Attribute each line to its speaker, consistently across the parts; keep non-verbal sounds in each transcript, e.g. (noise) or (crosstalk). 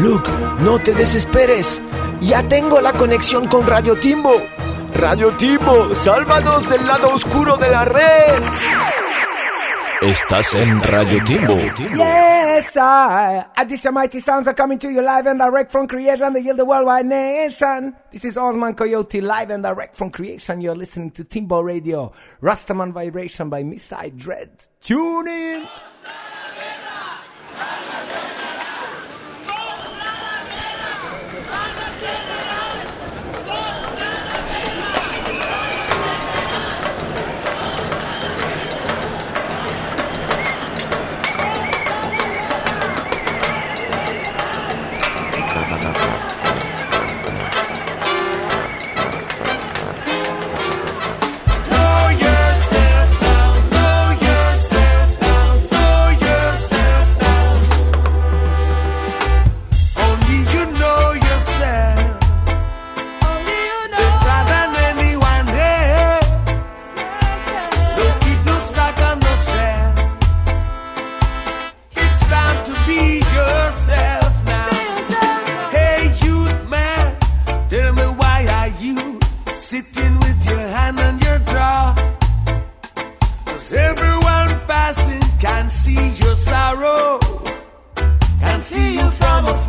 Speaker 1: Luke, no te desesperes. Ya tengo la conexión con Radio Timbo. Radio Timbo, sálvanos del lado oscuro de la red.
Speaker 2: Estás en Radio Timbo.
Speaker 3: Yes, I. This mighty sounds are coming to you live and direct from creation, the yield the worldwide nation. This is Osman Coyote live and direct from creation. You're listening to Timbo Radio, Rastaman Vibration by Missile Dread. Tune in.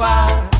Speaker 4: far.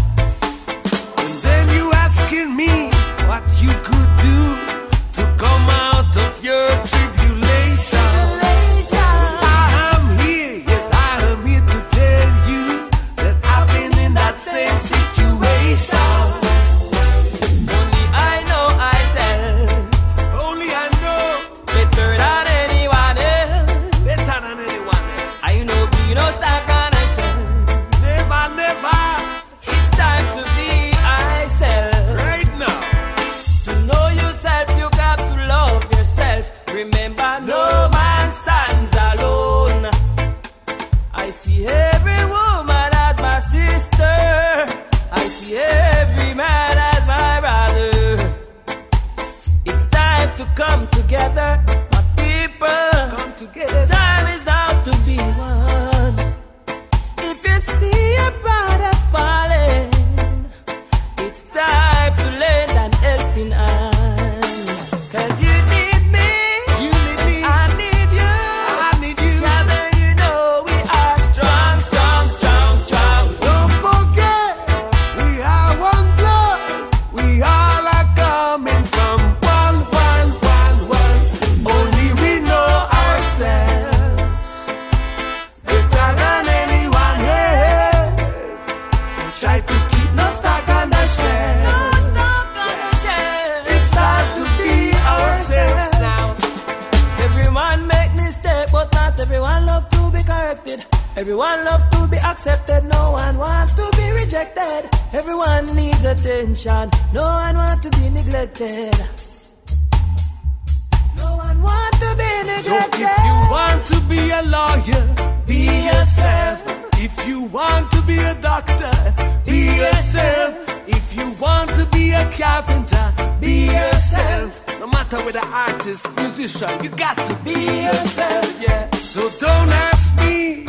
Speaker 4: an
Speaker 5: artist, musician, you got to be yourself, yeah. So don't ask me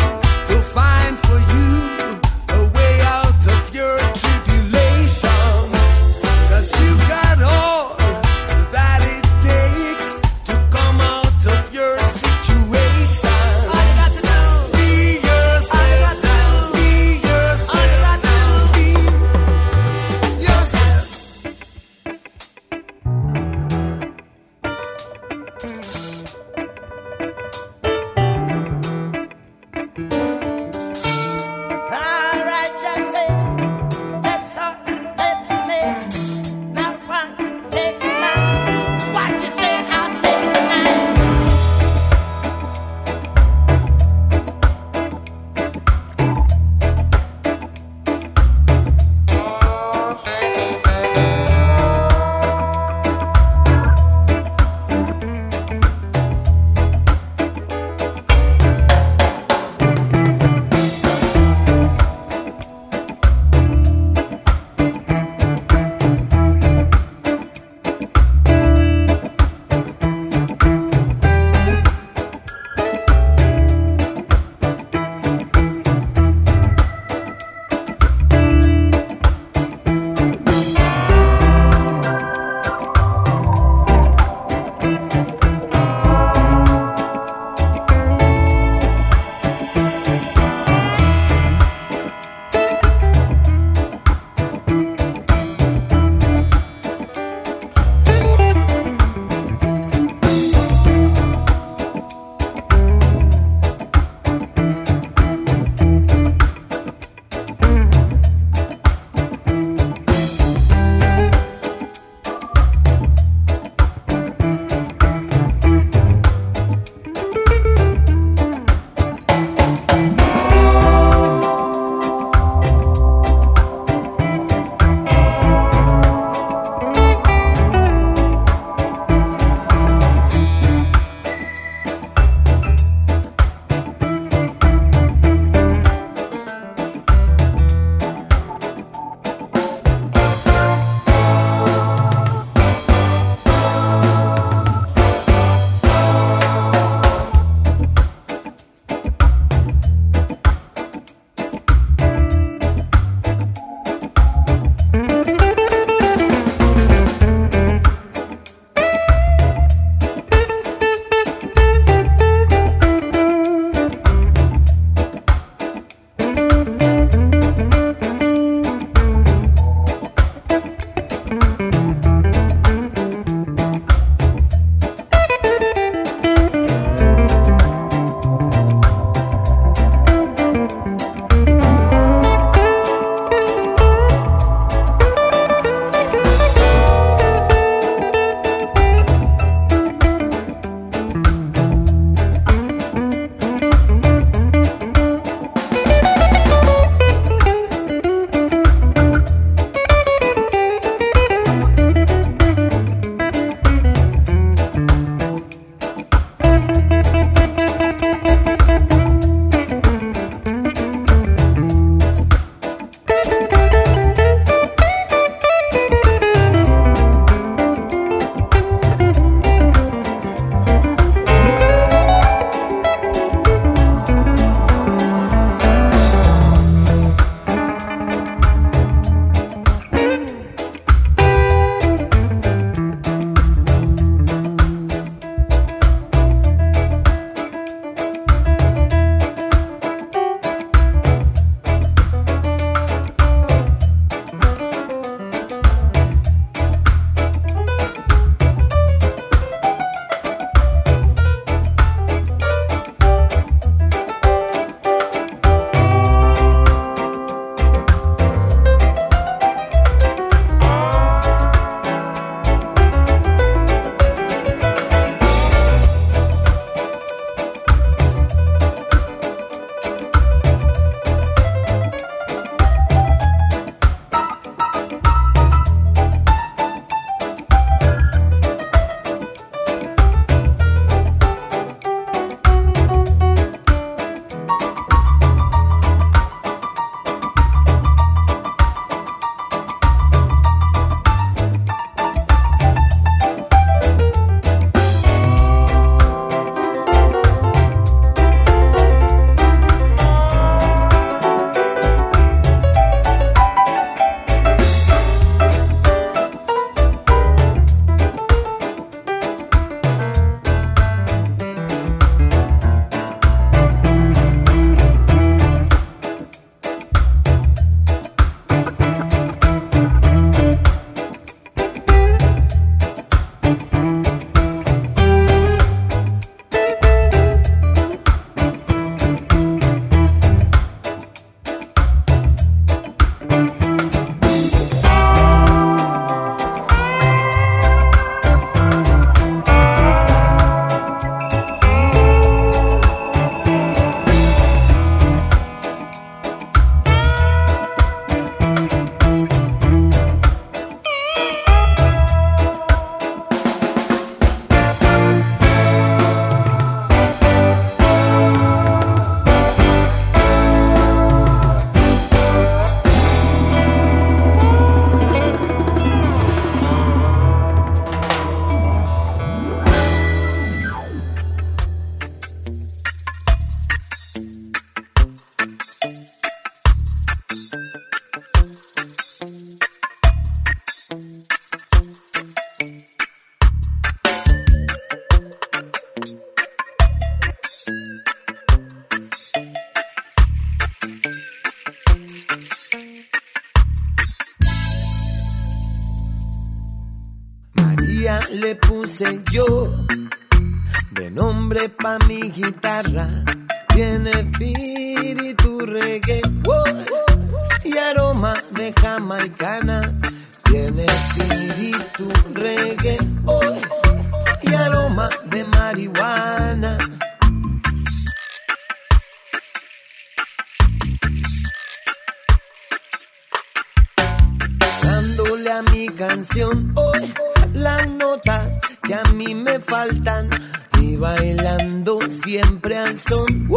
Speaker 6: y bailando siempre al son.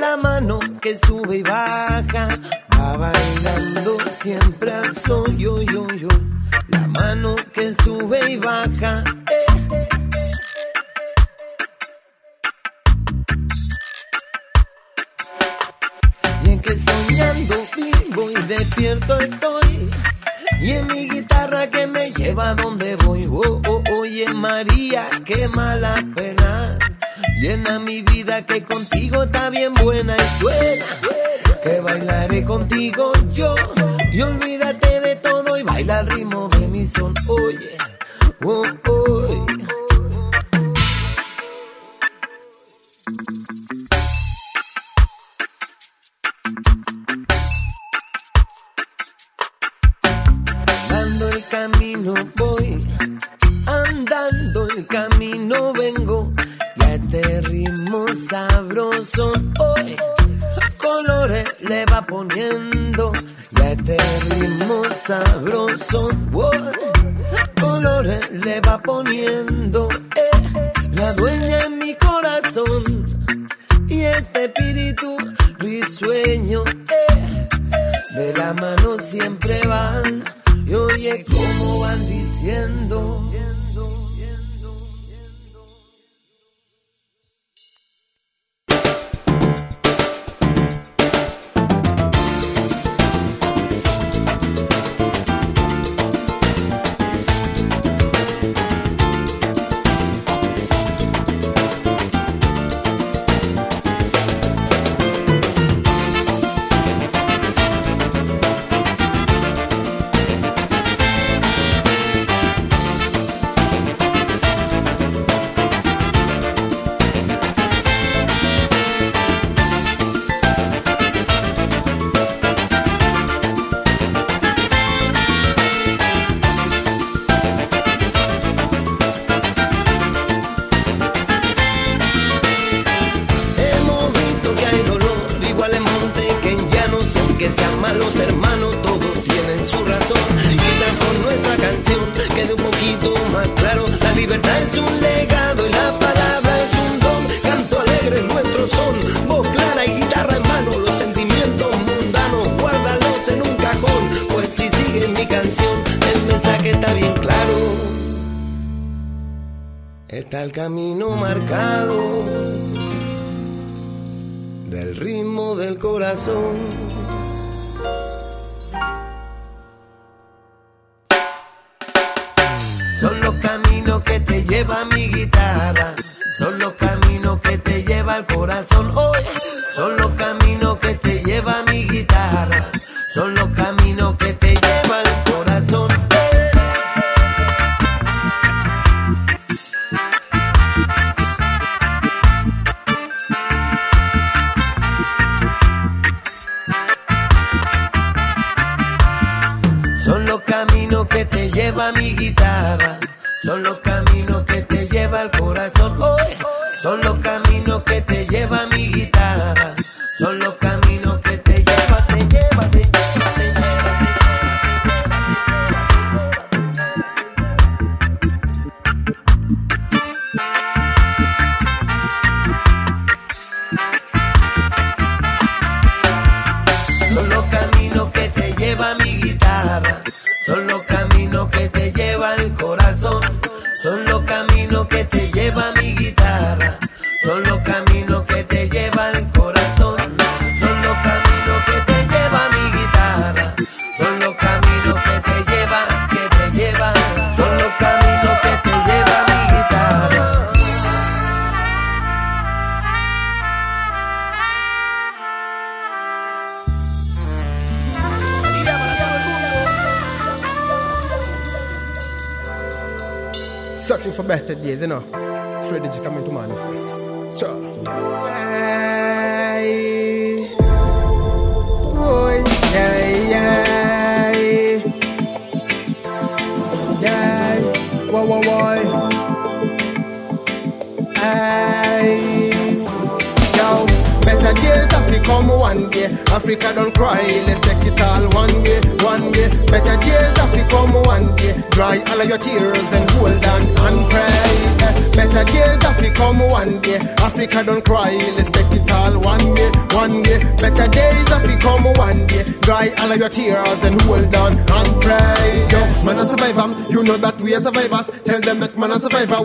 Speaker 6: La mano que sube y baja, va bailando siempre al son. Yo, yo, yo. La mano que sube y baja. Eh. Y en que soñando vivo y despierto estoy y en mi guitarra que me lleva donde voy. Oh, oh, oye María, qué mala pena. Llena mi vida que contigo está bien buena y suena. Que bailaré contigo yo. Y olvídate de todo y baila al ritmo de mi son. Oye, oh, oh. Sabroso. Hoy, colores le va poniendo, y a este ritmo sabroso. Colores le va poniendo, eh, la dueña en mi corazón, y este espíritu risueño, eh, de la mano siempre van. Y oye cómo van diciendo.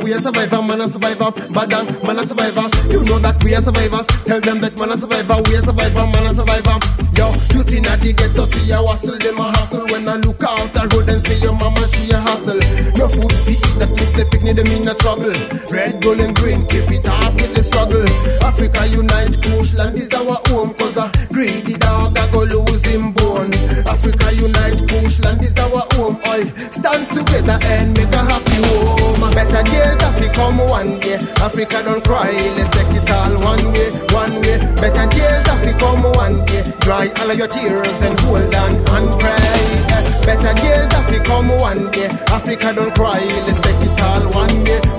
Speaker 7: We are survivor, man a survivor. Badang, man a survivor, you know that we are survivors. Tell them that man a survivor, we are survivor, man a survivor. Yo, you think that they get to see a hustle, them a hustle. When I look out the road and see your mama, she a hustle. No food to eat, that's the picnic, them in a trouble. Red, gold and green, keep it up with the struggle. Africa unite, Africa don't cry, let's take it all one way, one way. Better days have to come one day. Dry all of your tears and hold on and pray. Better days have to come one day. Africa don't cry, let's take it all one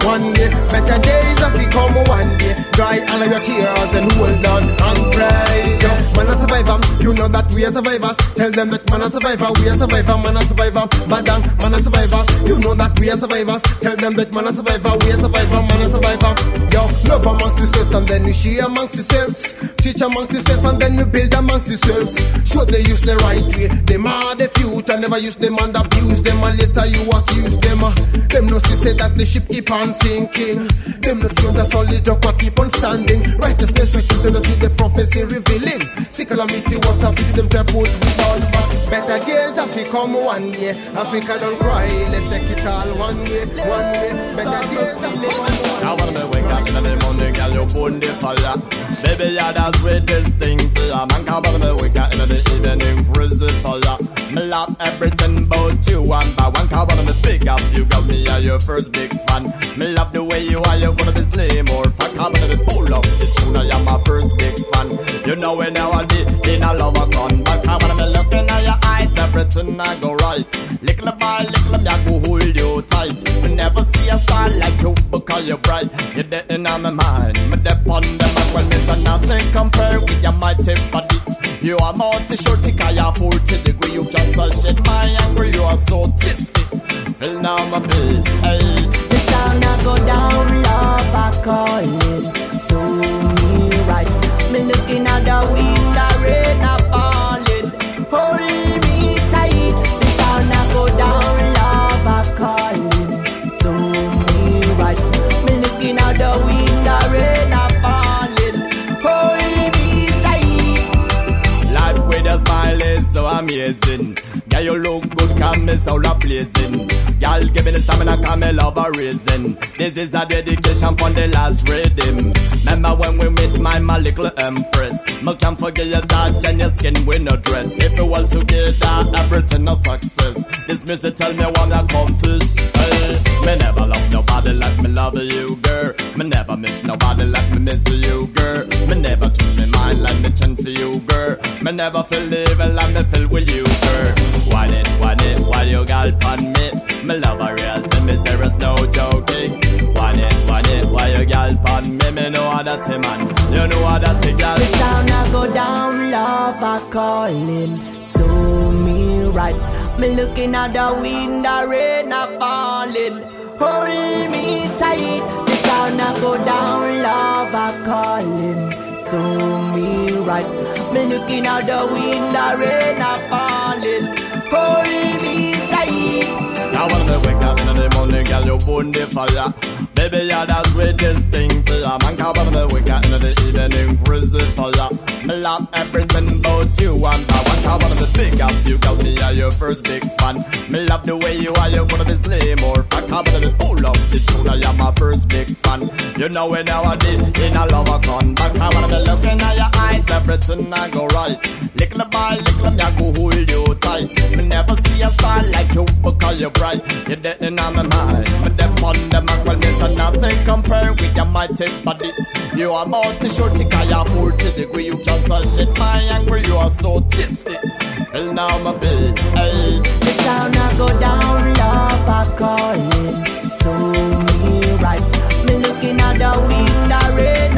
Speaker 7: one way. Better days have to come one day. Dry all of your tears and hold on and pray. Yo, man a survivor, you know that we are survivors. Tell them that man a survivor, we are survivor, man a survivor. Badang, man a survivor, you know that we are survivors. Tell them that man a survivor, we are survivor, man a survivor. Yo, love amongst yourselves and then you share amongst yourselves. Teach amongst yourself and then you build amongst yourselves. Show they use the right way. Them are the future, never use them and abuse them. And later you accuse them. Them no see say that the ship keep on sinking. Them no see the solid rock will keep on standing. Righteousness, righteousness, you no see the prophecy revealing. See calamity, what up with them to put all back. Better days have come one day. Africa don't cry, let's take it all one way, one way. Better days have come one
Speaker 8: I be up in the morning, girl, you the fire. Baby, you're the sweetest thing for ya. Man, come on, me wake up in the evening, prison for ya. Me love everything about you, one by one. On, me big up, you got me, are your first big fan. Me love the way you are, you wanna be slim or fat. Come on, me pull up the tune, I am my first big fan. You know when now I it, in a love a. But come on, me looking at your eyes, everything I go right. The bar, lick them, I go hold you tight. Me never see a star like you because you're bright. You're dead in my mind, me dead on them and well, Mr. Nothing compare with your mighty body. You are multi shorty, cause you're 40 degree. You just a shit my anger, you are so tasty. Feel now my beat, hey.
Speaker 9: The sound I go down, love I calling. So me right. Me looking at the wind, the rain
Speaker 8: amazing. Girl, you look good, come me soul a blazing. Girl, give me the stamina, come me love a raising. This is a dedication for the last rhythm. Remember when we met my, my little empress? Me can't forget your touch and your skin with no dress. If we all together, everything a success. This music tell me I confess. Hey, me never love nobody like me love you, girl. Me never miss nobody like me miss you, girl. Me never change me mind like me change for you, girl. Me never feel evil like me feel with you, girl. What it, what it, what you got on me? Me love a real to me, serious, no joking. What it, what it, what you got on me? Me know how that man, you know how that girl.
Speaker 9: The sound I go down, love I calling. So me right. Me looking at the wind, the rain a falling. Hold me tight. The sound I go down, love I calling. So me right. Me looking at the wind, the rain a falling. Hold me tight.
Speaker 8: I wanna wake up in the morning, girl, you burn the fire. Baby, you're the sweetest thing for ya. Man, come on, me wake up in the evening, prison for ya. Love everything about you, and I want come on, me big up you, girl, me are your first big fan. Me love the way you are, you wanna be slim or fat. Come on, me pull up the tune, I am my first big fan. You know when I did in a love a con, but come on, me looking at your eyes, everything I go right. Lick the ball, lick them, I go hold you tight. Me never see a star like you because you're bright. You're dead in my mind, but that on them and well. Nothing compare with your mighty body. You are multi-shorty, cause you're 40 degree. You can't touch in my anger, you are so tasty. Feel now my baby, hey.
Speaker 10: The sound I go down, love I calling. So me right. Me looking at the wind, the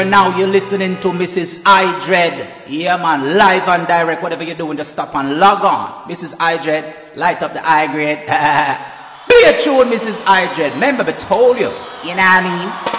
Speaker 11: and now you're listening to Mrs. I Dread. Yeah, man, live and direct. Whatever you're doing, just stop and log on. Mrs. I Dread, light up the I grade. (laughs) Be a tune, Mrs. I Dread. Remember, I told you. You know what I mean?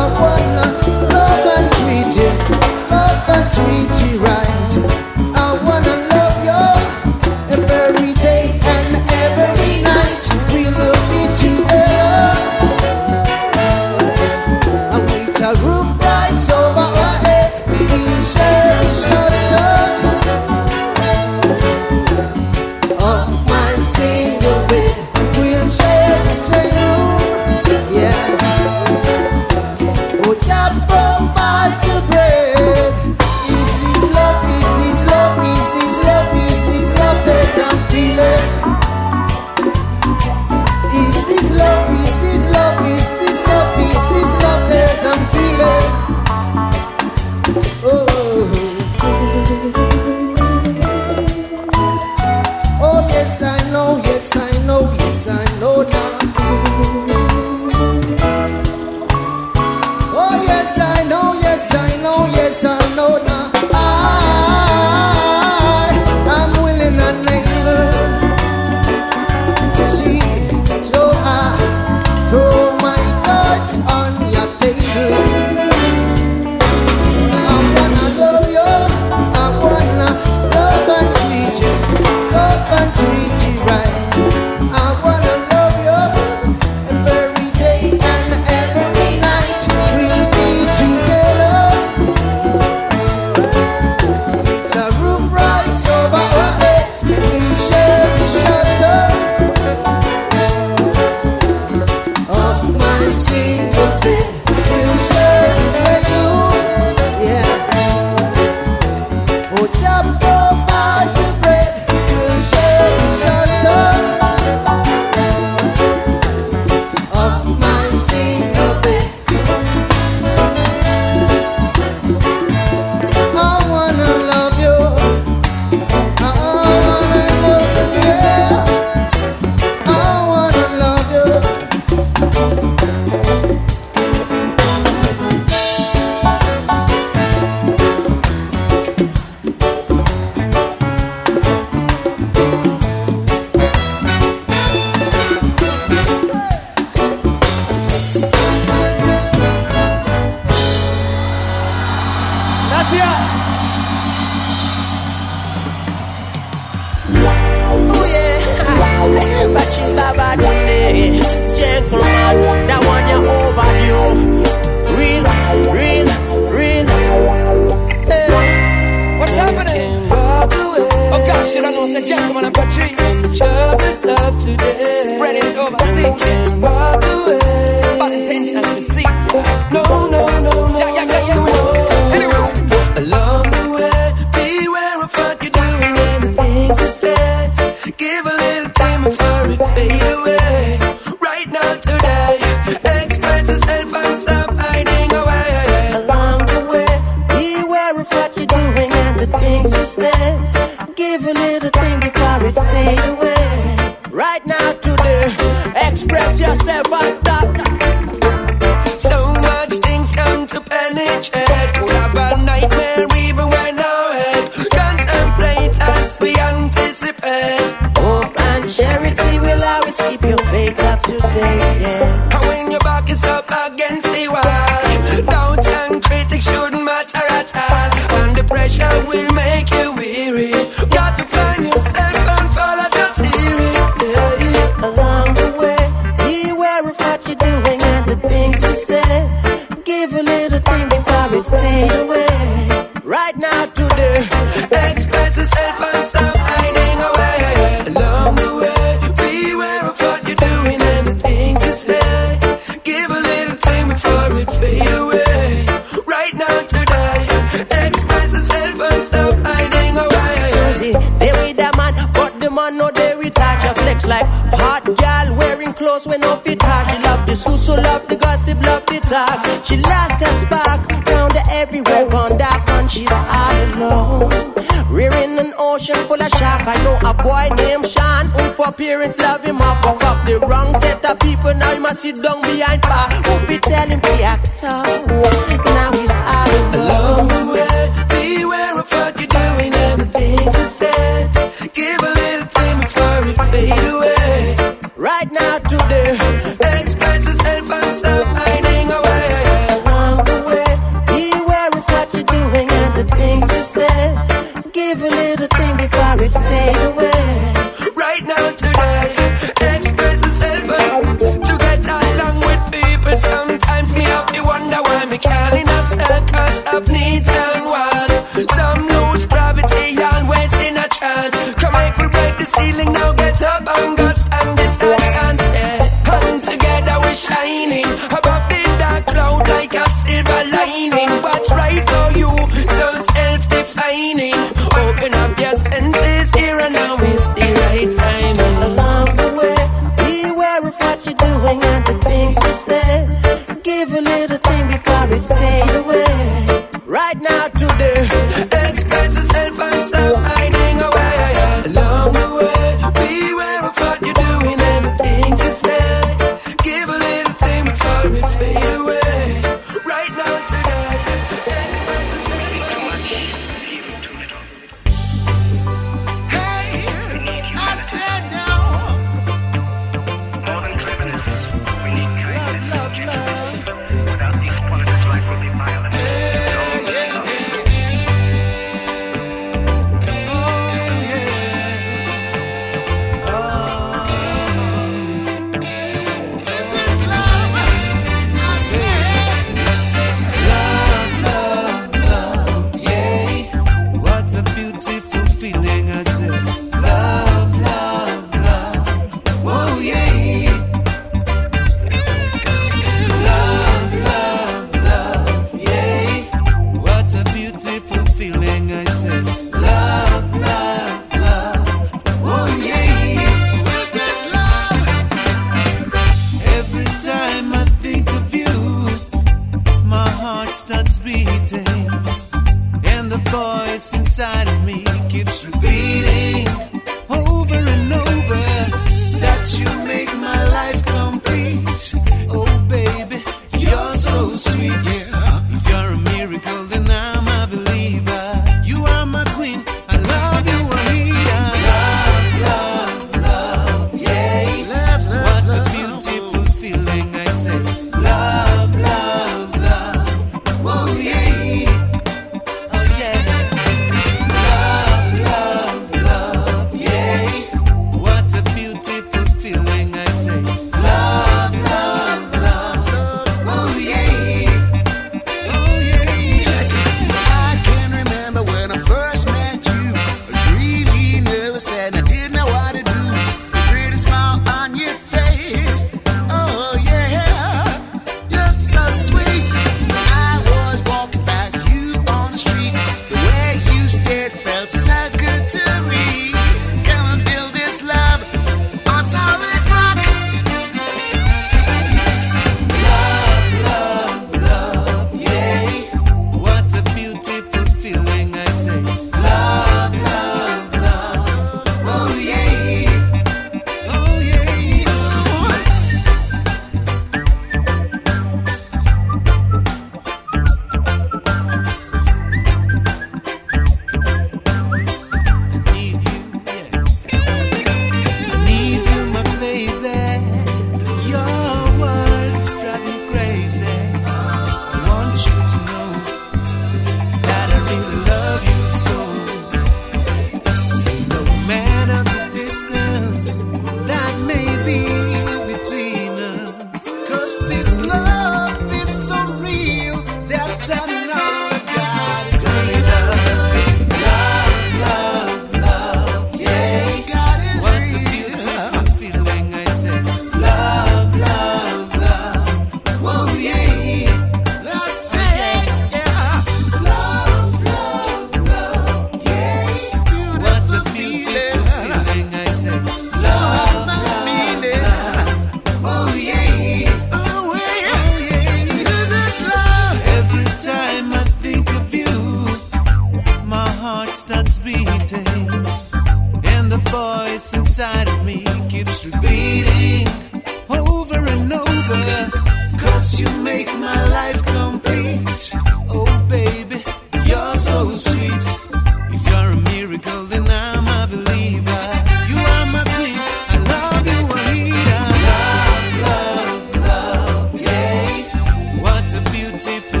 Speaker 12: What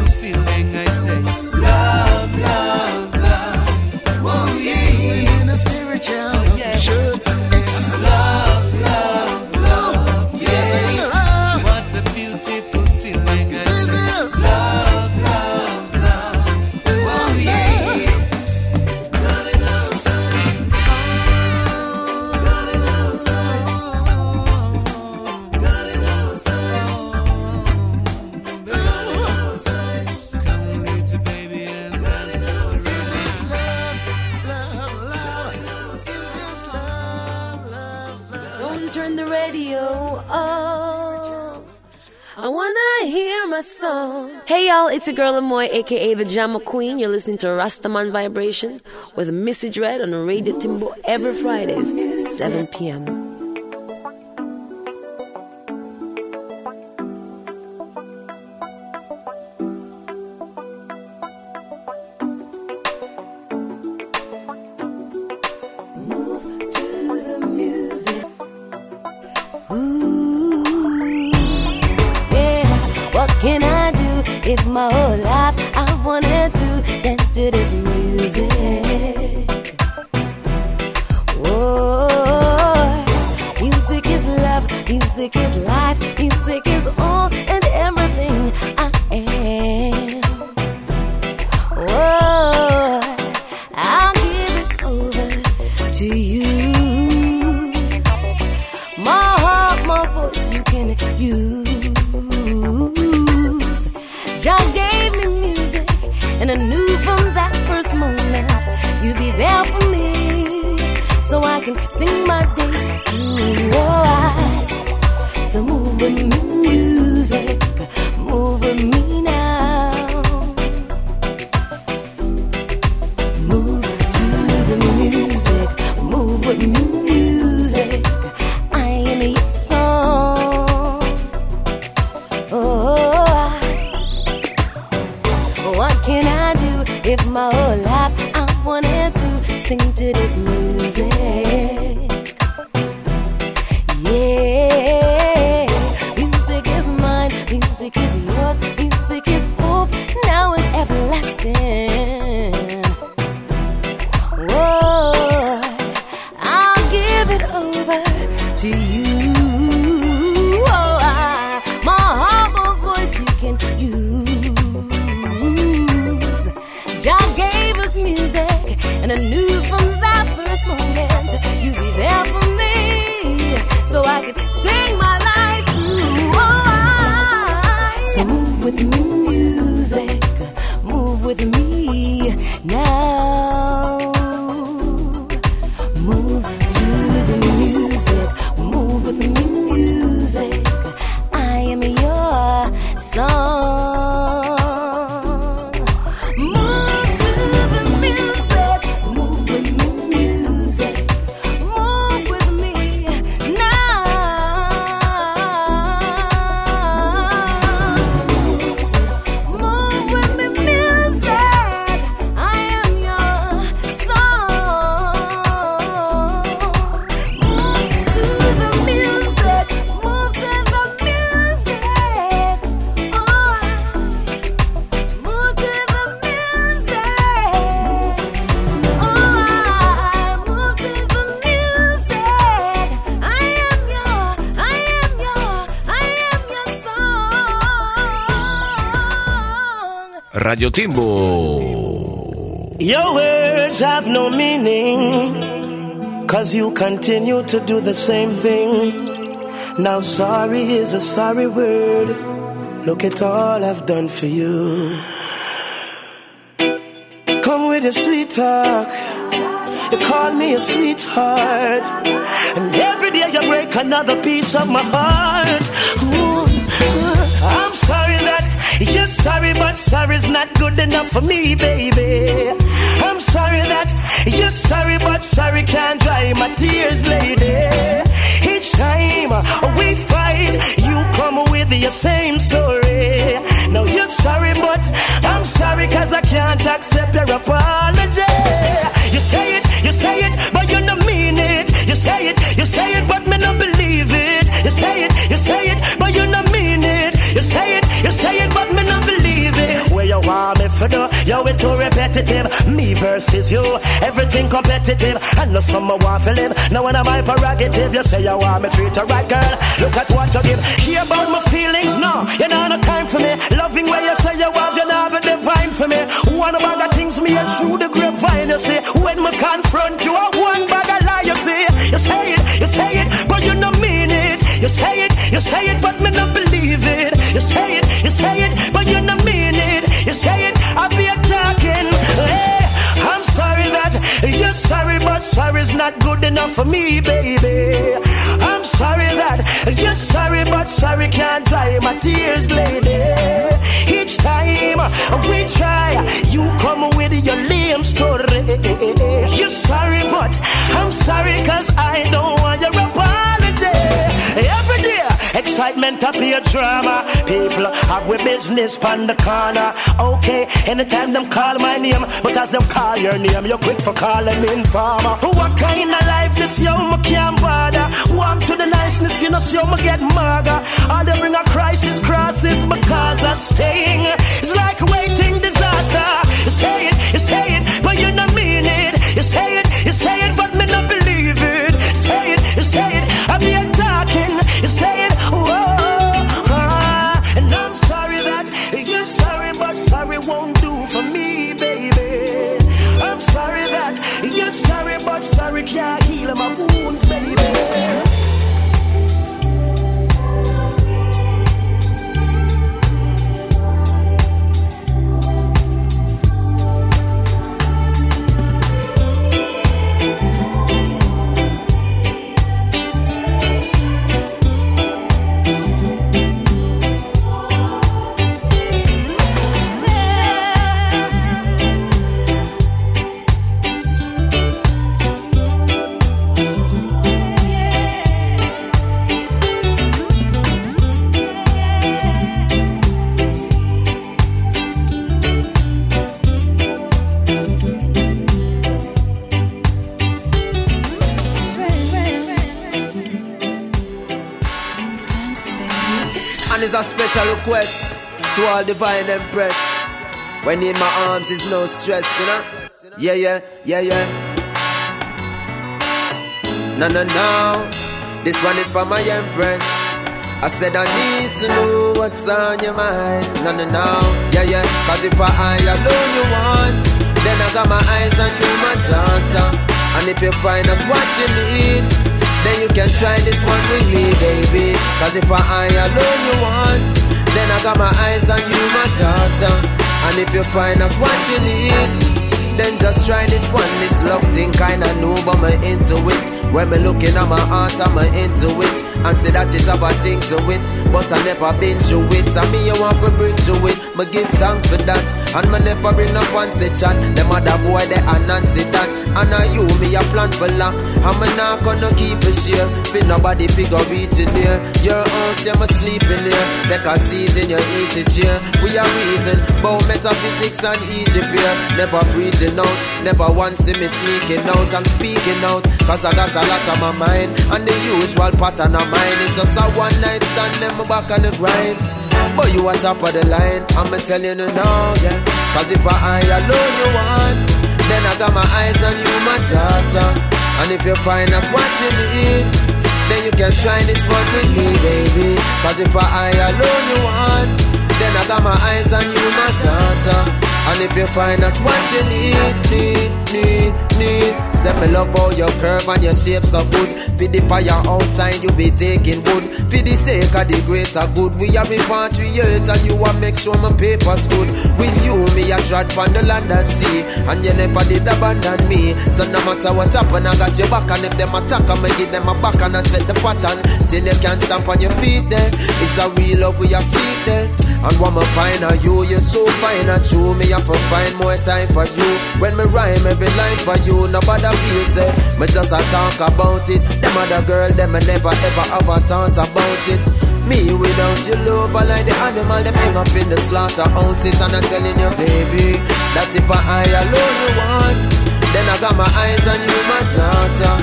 Speaker 13: Amoy, aka the Jama Queen. You're listening to Rastaman Vibration with Miss I Dread on Radio Timbo every Fridays, 7 p.m.
Speaker 2: Radio Timbo.
Speaker 14: Your words have no meaning, cause you continue to do the same thing. Now, sorry is a sorry word. Look at all I've done for you. Come with your sweet talk. You call me a sweetheart. And every day you break another piece of my heart. Ooh, I'm sorry that you're sorry, but sorry's not good enough for me, baby. I'm sorry that you're sorry, but sorry can't dry my tears, lady. Each time we fight, you come with your same story. Now you're sorry, but I'm sorry, cause I can't accept your apology. You say it, you say it, but you don't mean it. You say it, you say it, but me not believe it. You say it, you say it, for do? Yo, it too repetitive. Me versus you, everything competitive. I know someone want to live. Now when I'm my prerogative, you say you want me treat her right, girl. Look at what you give. Hear about my feelings, no. You know no time for me. Loving where you say you have, you never divine for me. One bag of things me and through the grapevine, you see. When me confront you, I one bag of lie, you see. You say it, you say it, but you don't mean it. You say it, you say it, but me not believe it. You say it, you say it, sorry, but sorry's not good enough for me, baby. I'm sorry that you're sorry, but sorry can't dry my tears, lady. Each time we try, you come with your lame story. You're sorry, but I'm sorry, cause I don't want your apology. Excitement up here drama. People have with business pan the corner. Okay, anytime them call my name, but as them call your name, you're quick for calling me informer. What kind of life this yo me can't bother? Warm to the niceness, you know, so me get maga. All they bring a crisis, crosses because of staying. It's like waiting disaster. You say it, you say it, but you don't
Speaker 15: It's a special request to all divine empress. When in my arms is no stress, you know? Yeah, yeah, yeah, yeah. No, no, no. This one is for my empress. I said I need to know what's on your mind. No, no, no. Yeah, yeah. Cause if I alone you want, then I got my eyes on you, my daughter. And if you find us what you need, then you can try this one with me, baby. Cause if I alone you want, then I got my eyes on you, my daughter. And if you find us what you need, then just try this one. This love thing kinda new, but me into it. When me looking at my heart, I'm into it. And say that it have a thing to it. But I never been through it. And me you want to bring to it. Me give thanks for that. And me never bring up fancy chat. Them other boy they are Nancy that. And I you me a plan for lock. And me not gonna keep a share. Feel nobody figure reaching there. Your house, yeah, me sleeping there. Take a seat in your easy chair. We are reason about metaphysics and Egypt here. Never preaching out. Never once see me sneaking out. I'm speaking out. Cause I got a lot on my mind. And the usual pattern of mine is just a one night stand. Me back on the grind. But you on top of the line. I'ma tell you no, now, yeah. Cause if I alone you want, then I got my eyes on you, my daughter. And if you find us you need, then you can try this one with me, baby. Cause if I alone you want, then I got my eyes on you, my daughter. And if you find us what you need, need, need. Say me love how your curve and your shape so good. For the fire outside, you be taking wood. For the sake of the greater good, we are repatriate and you want make sure my papers good. With you, me a trod from the land and sea, and you never did abandon me. So no matter what happen, I got your back, and if them attack, I may give them a back and I set the pattern. Still you can't stamp on your feet there. It's a real love we are seek there. Eh? And what me find you, you're so fine and true. Me have to find more time for you. When me rhyme every line for you, nobody feel say. Me just a talk about it. Them other girl, them me never ever have a thought about it. Me without your love, I like the animal, them hang up in the slaughterhouses. And I'm telling you, baby, that if I alone you want, then I got my eyes on you, my daughter.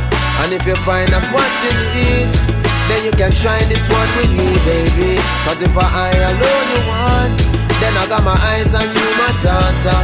Speaker 15: And if you find us watching it
Speaker 6: then you can try this one with me, baby. Cause if I alone you want, then I got my eyes on you, my daughter.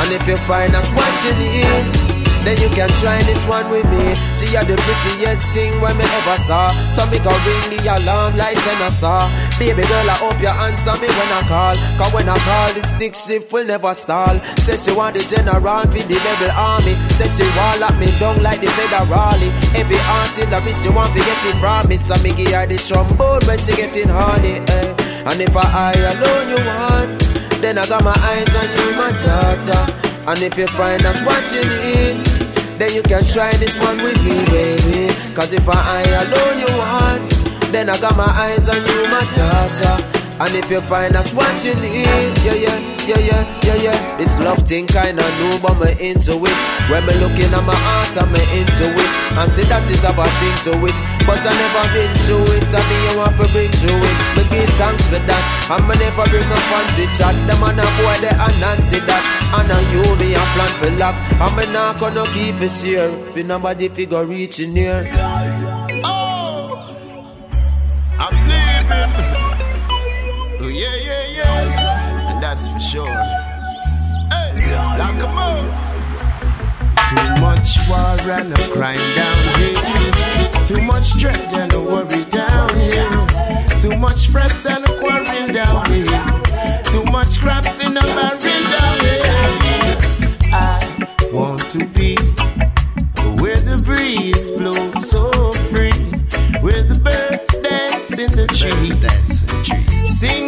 Speaker 6: And if you find us watching you need, then you can try this one with me. She are the prettiest thing when me ever saw. So me go ring the alarm like ten I saw. Baby girl, I hope you answer me when I call. Cause when I call, the stick shift will never stall. Say she want the general for the rebel army. Say she want lock me down like the federale. Every auntie love me, she want to get it promise. So me give her the trombone when she getting honey. Eh. And if I I alone you want, then I got my eyes on you, my daughter. And if you find us watching it, then you can try this one with me, baby. Cause if I alone you want, then I got my eyes on you, my daughter. And if you find us watching it, yeah, yeah, yeah, yeah, yeah, yeah. This love thing kinda new, but me into it. When me looking at my heart, I'm into it. And see that it have a thing to it. But I never been through it, and me you want to bring through it. Me give thanks for that. And me never bring no fancy chat. Them and a boy they and Nancy that. And a you me a plan for. And me not gonna keep it share. Fi nobody figure reaching near.
Speaker 15: Oh I'm living. Oh, yeah, yeah, yeah. And that's for sure. Hey, like on. Too much war and a crime down here. Too much dread and a worry down here. Too much fret and a quarrel down here. Too much crabs in a barrel down here. I want to be where the breeze blows so free, where the birds dance in the trees, singing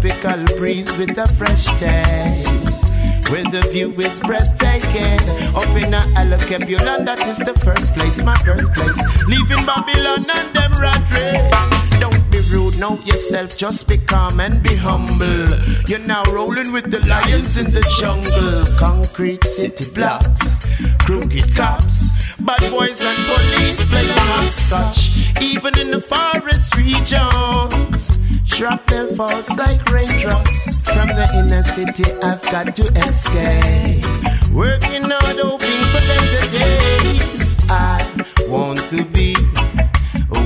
Speaker 15: tropical breeze with a fresh taste. Where the view is breathtaking. Up in a Alkebulan, that is the first place, my birthplace. Leaving Babylon and them rat race. Don't be rude, know yourself, just be calm and be humble. You're now rolling with the lions in the jungle. Concrete city blocks, crooked cops, bad boys and police playing hopscotch. Even in the forest regions. Shrapnel falls like raindrops from the inner city. I've got to escape. Working hard, hoping for better days. I want to be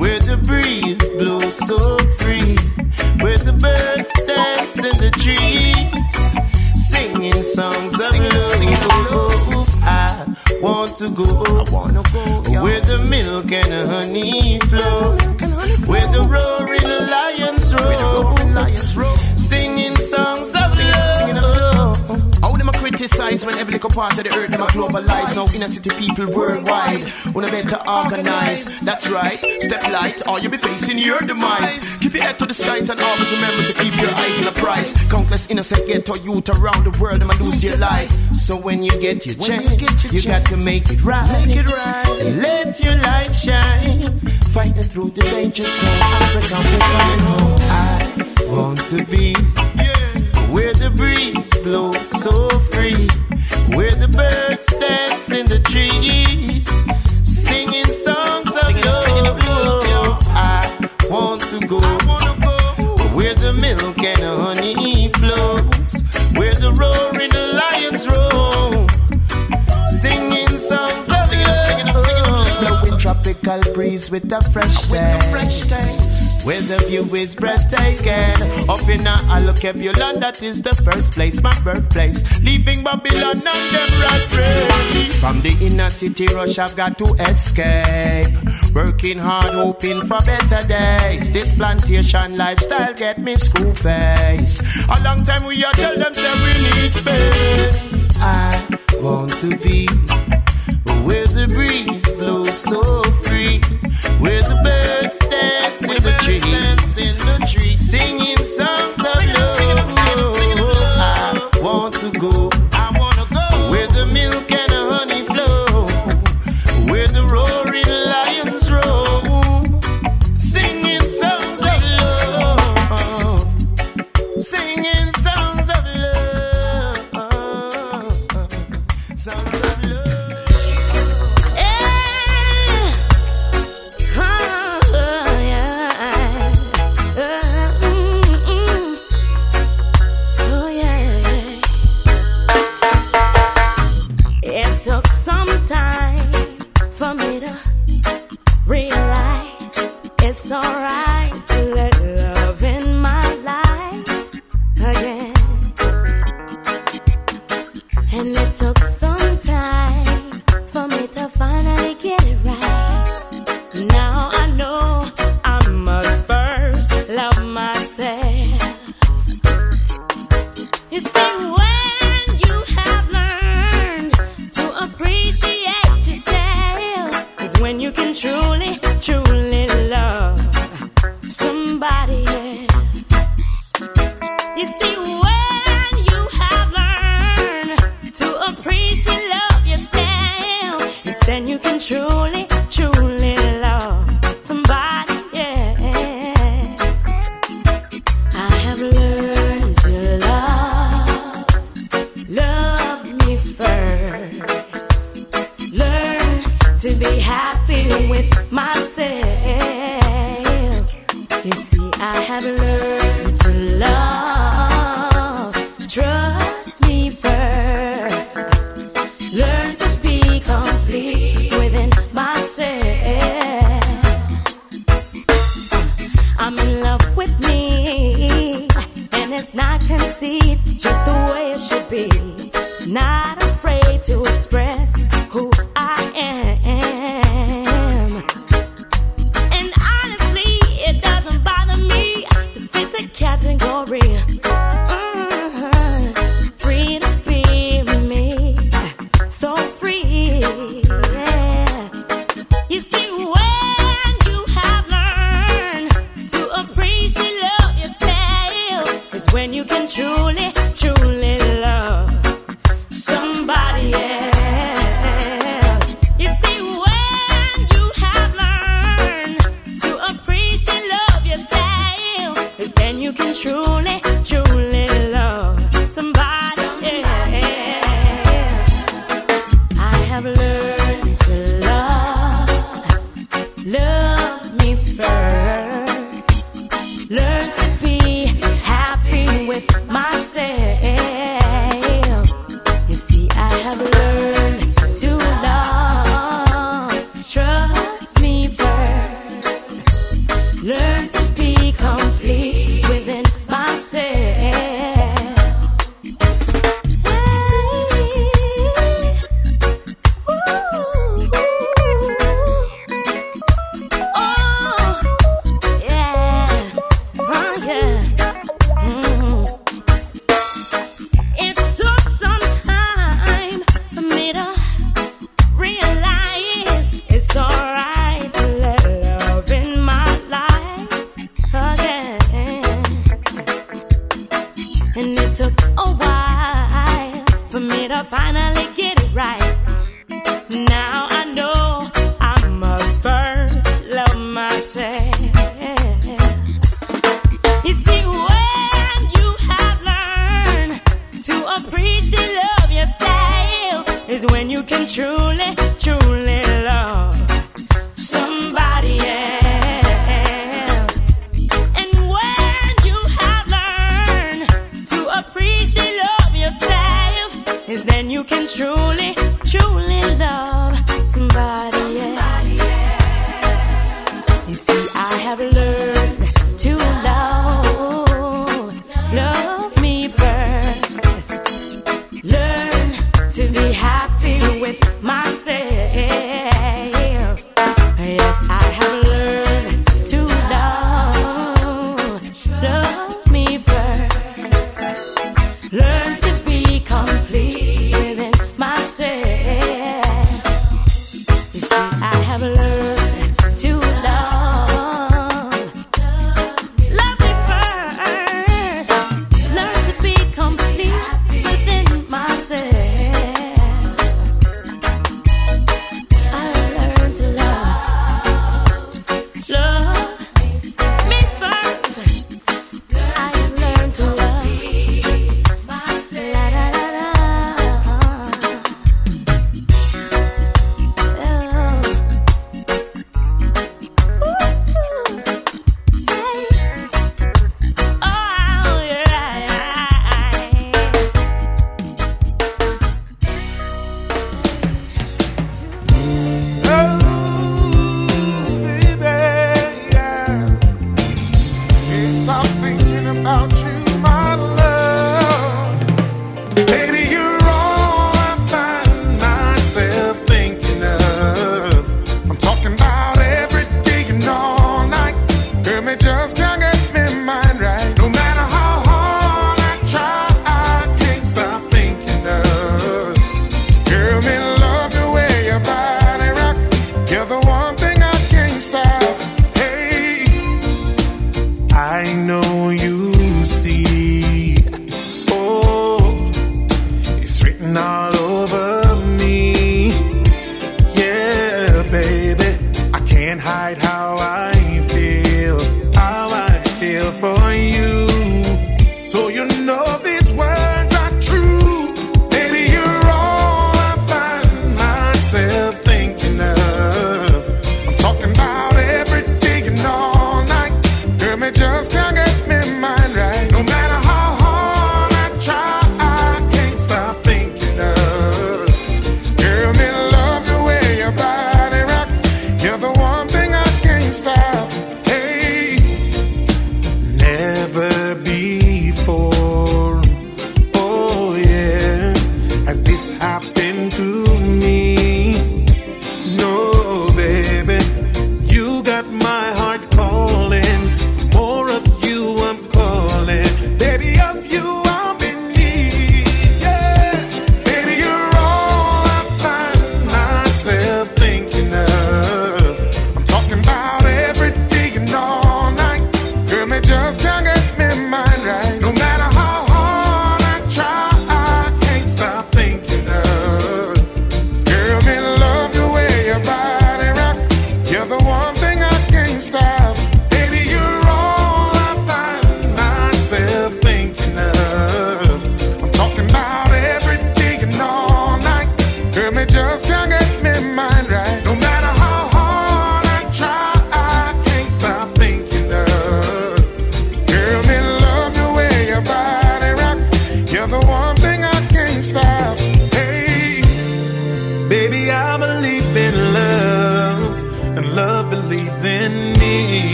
Speaker 15: where the breeze blows so free, where the birds dance in the trees, singing songs of love. I want to go. I wanna go where the milk and the honey flows, where the roaring roar, singing songs of love. How them a criticize when every little part of the earth them a globalize? Now inner city people worldwide, wanna better organize. That's right, step light, or you be facing your demise. Keep your head to the skies and always remember to keep your eyes on the prize. Countless innocent ghetto youth around the world them a lose their life. So when you get your chance, you got to make it right. Make it right. And let your light shine. Fighting through the danger zone. Africa, we're coming home. I want to be. Where the breeze blows so free, where the birds dance in the trees, singing songs of love. I want to go. Where the milk and the honey flows, where the roaring lions roam, tropical breeze with a fresh taste. Where the view is breathtaking. Up in a Alkebulan, that is the first place, my birthplace. Leaving Babylon and them rat race. From the inner city rush, I've got to escape. Working hard, hoping for better days. This plantation lifestyle get me school face. A long time we are tell them say we need space. I want to be where the breeze blows so free, where the birds dance in the trees, singing songs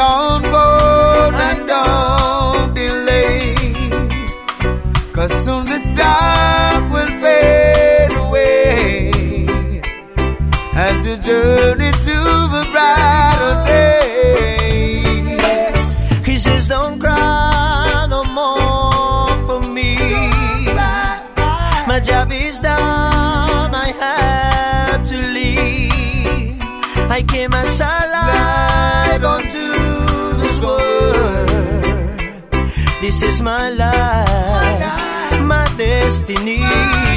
Speaker 2: on
Speaker 16: board and
Speaker 17: my
Speaker 16: life, my destiny.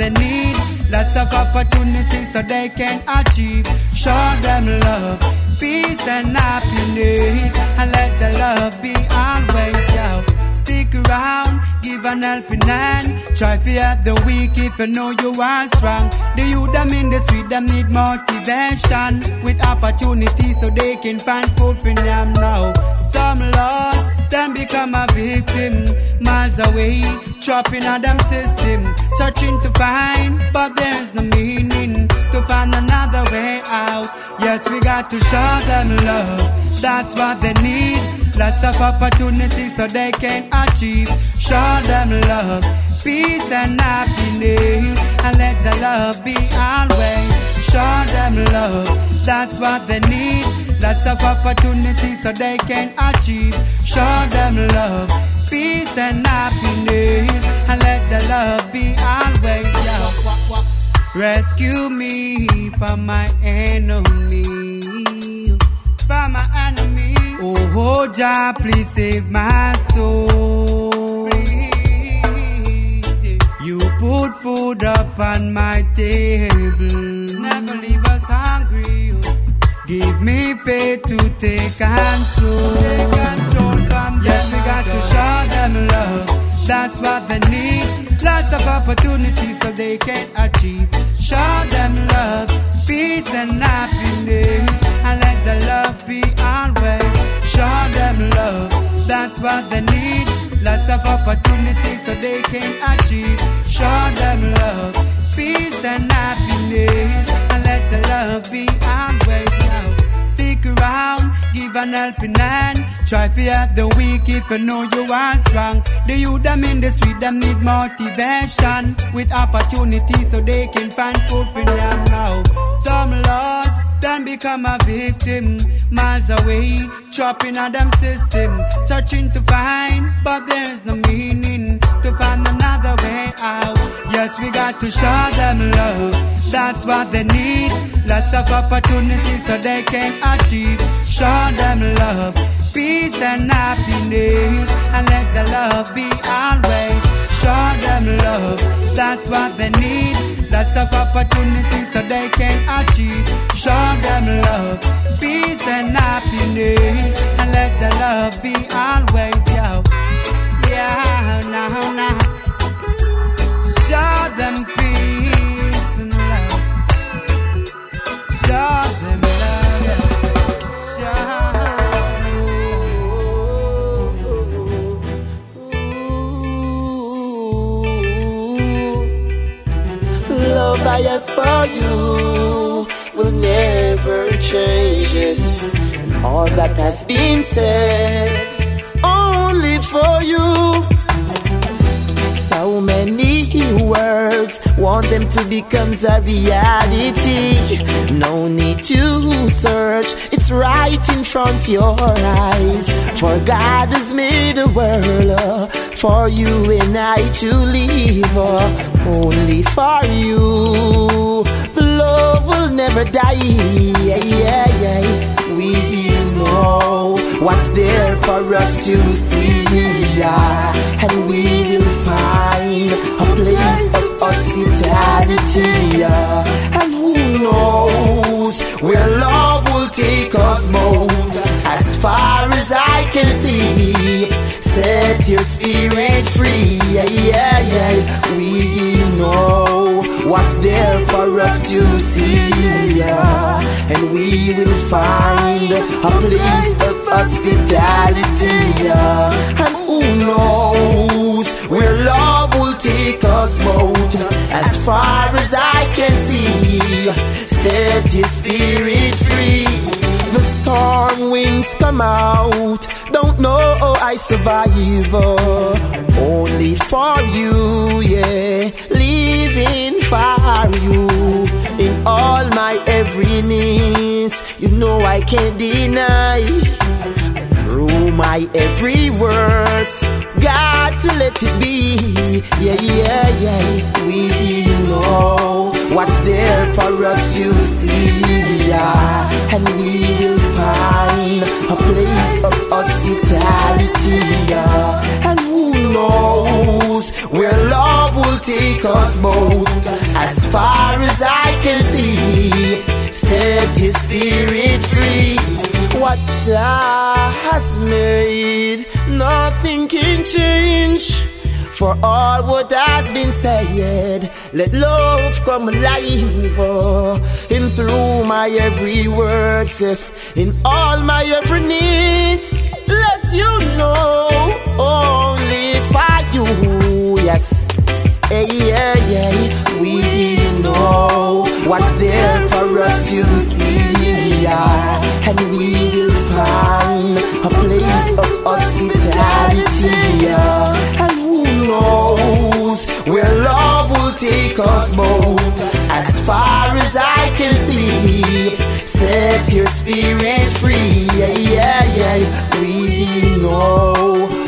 Speaker 18: They need. Lots of opportunities so they can achieve. Show them love, peace and happiness. And let the love be always, yo. Stick around, give an helping hand. Try to help the weak if you know you are strong. The youth them in the street, them need motivation. With opportunities so they can find hope in them now. Some lost, then become a victim. Miles away, trapping at them system. Searching to find, but there's no meaning. To find another way out. Yes, we got to show them love. That's what they need. Lots of opportunities so they can achieve. Show them love, peace and happiness. And let the love be always. Show them love, that's what they need. Lots of opportunities so they can achieve. Show them love, peace and happiness. And let the love be always. Yeah. Rescue me from my enemy. From my enemy. Oh, oh, Jah, please save my soul. Please. You put food upon my table. Never leave us hungry. oh. Give me faith to take control. Take control from yes, we got to show them love. That's what they need. Lots of opportunities so they can achieve. Show them love, peace and happiness. And let the love be always. Show them love. That's what they need. Lots of opportunities so they can achieve. Show them love, peace and happiness. And let the love be always now. Stick around, give an helping hand. Try help the weak if you know you are strong. The youth them in the street, them need motivation. With opportunities so they can find hope in them now. Some lost, then become a victim. Miles away, trapping at them system. Searching to find, but there's no meaning. To find another way out. Yes, we got to show them love. That's what they need. Lots of opportunities so they can achieve. Show them love, peace and happiness. And let the love be always. Show them love. That's what they need. Lots of opportunities so they can achieve. Show them love, peace and happiness. And let the love be always, yo. Yeah, now, now.
Speaker 16: Have for you will never change. And all that has been said, only for you. So many words, want them to become a reality. No need to search, it's right in front your eyes. For God has made a world uh, for you and I to live, uh, only for you. The love will never die. We what's there for us to see, yeah. and we will find a place of hospitality. yeah. And who knows where love will take us both? As far as I can see, set your spirit free. Yeah, yeah, yeah. We know what's there for us to see, yeah. and we will find a place of hospitality. yeah. And who knows where love will take us both? As far as I can see, set your spirit free. The storm winds come out. Don't know how I survive. Only for you, yeah. Living for you. In all my every needs. You know I can't deny. Through my every words. Got to let it be. Yeah, yeah, yeah. We know what's there for us to see. Yeah. And we will find a place of hospitality. Yeah. And knows where love will take us both. As far as I can see, set your spirit free. What Jah has made, nothing can change. For all what has been said, let love come alive oh, in through my every word, yes, in all my every need. Let you know for you, yes. Hey, yeah, yeah, we know what's there for us to see, yeah. and we will find a place of hospitality, yeah. and who knows where love will take us both. As far as I can see, set your spirit free, yeah, yeah, yeah. We know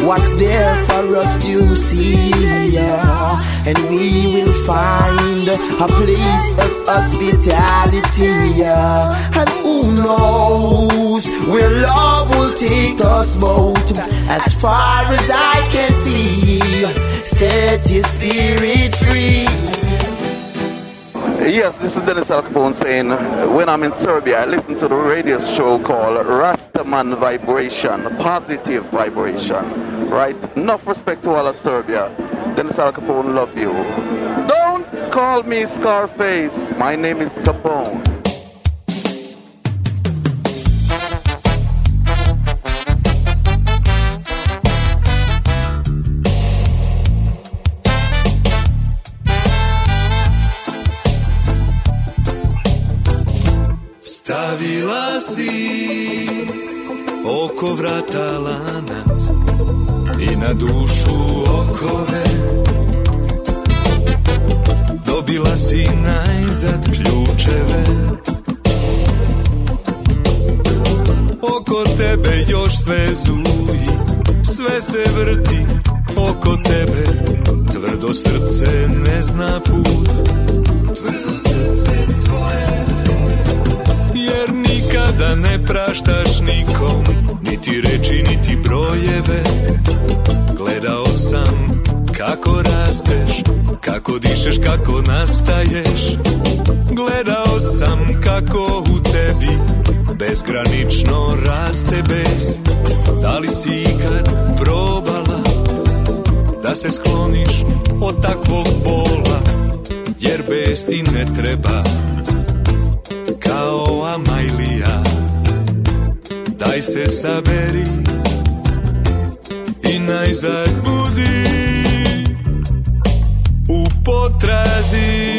Speaker 16: what's there for us to see, yeah. and we will find a place of hospitality, yeah. and who knows where love will take us both. As far as I can see, set your spirit free.
Speaker 19: Yes, this is Dennis Alcapone saying, when I'm in Serbia, I listen to the radio show called Rastaman Vibration, positive vibration, right? Enough respect to all of Serbia. Dennis Alcapone, love you. Don't call me Scarface. My name is Capone.
Speaker 20: Stavila si oko vrata lanac i na dušu okove. Dobila si najzad ključeve. Oko tebe još sve zuji, sve se vrti oko tebe. Tvrdo srce ne zna put. Tvrdo srce jer nikada ne praštaš nikom Niti reči, niti brojeve. Gledao sam kako rasteš Kako dišeš, kako nastaješ. Gledao sam kako u tebi Bezgranično raste bes. Da li si ikad probala Da se skloniš od takvog bola? Jer bez ti ne treba kao Amajlija Daj se saberi i najzad budi u potrazi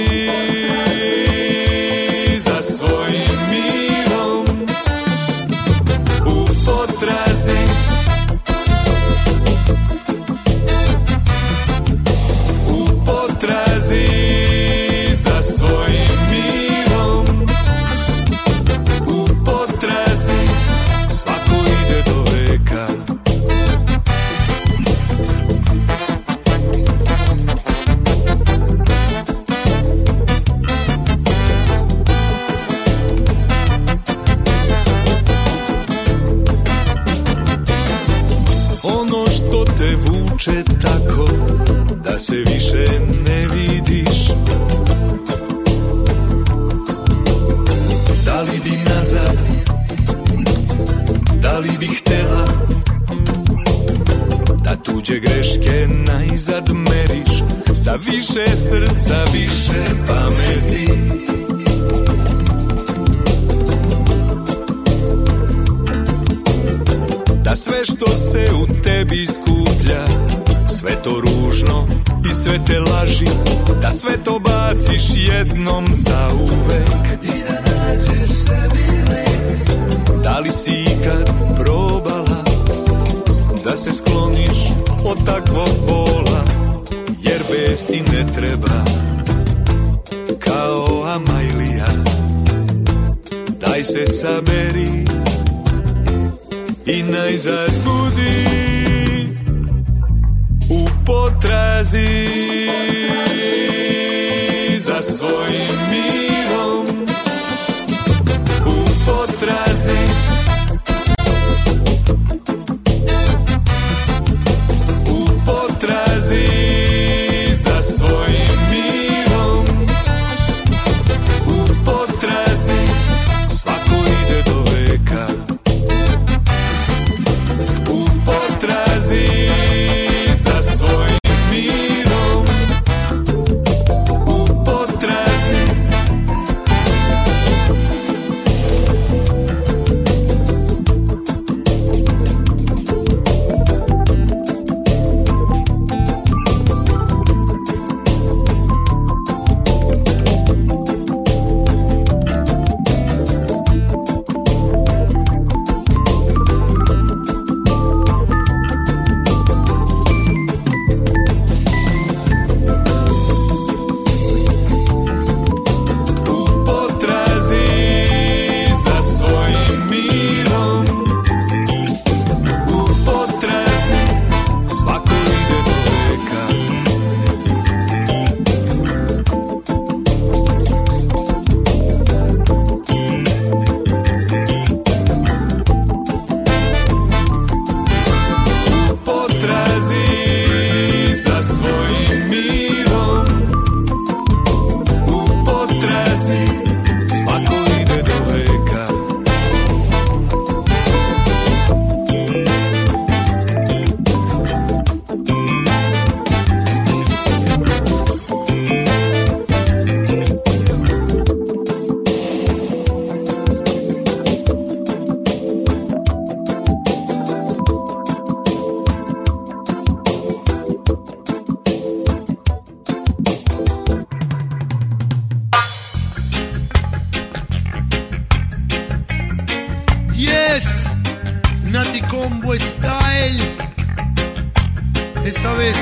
Speaker 21: Esta vez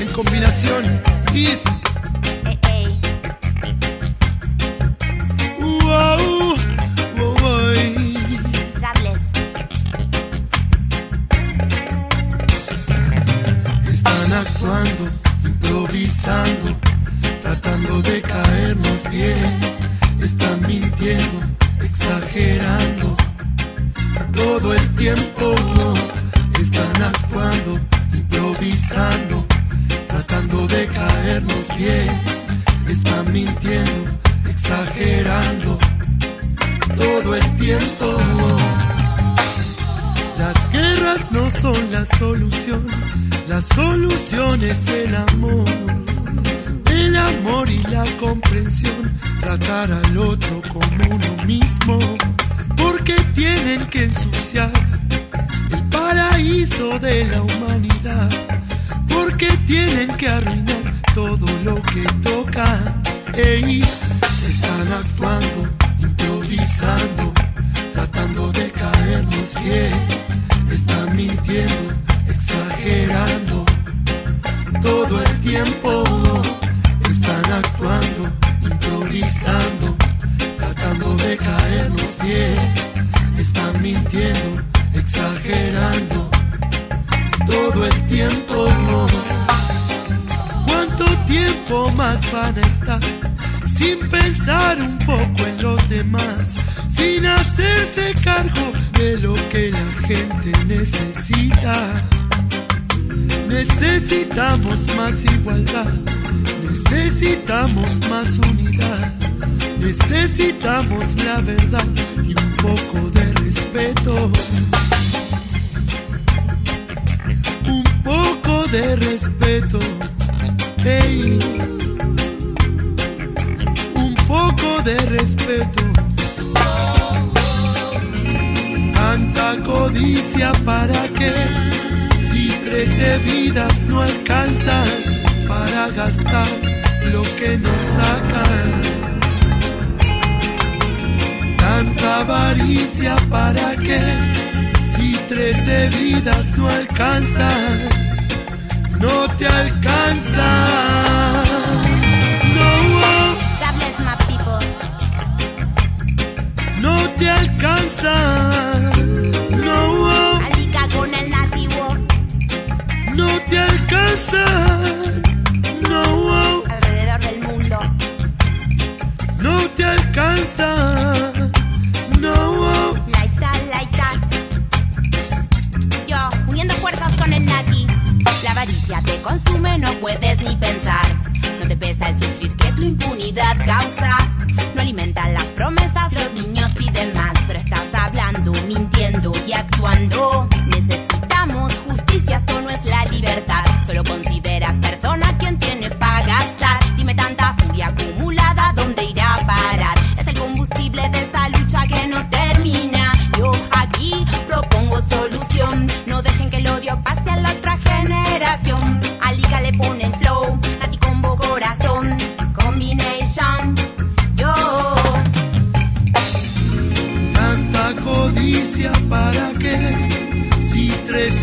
Speaker 21: en combinación Is.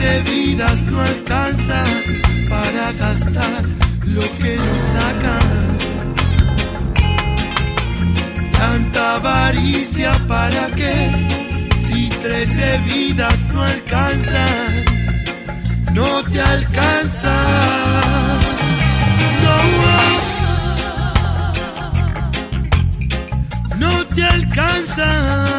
Speaker 21: de
Speaker 22: vidas no alcanza
Speaker 21: para gastar
Speaker 22: lo que nos sacan. Tanta avaricia para qué, si 13 vidas no alcanzan, no te alcanza. No, no te alcanza.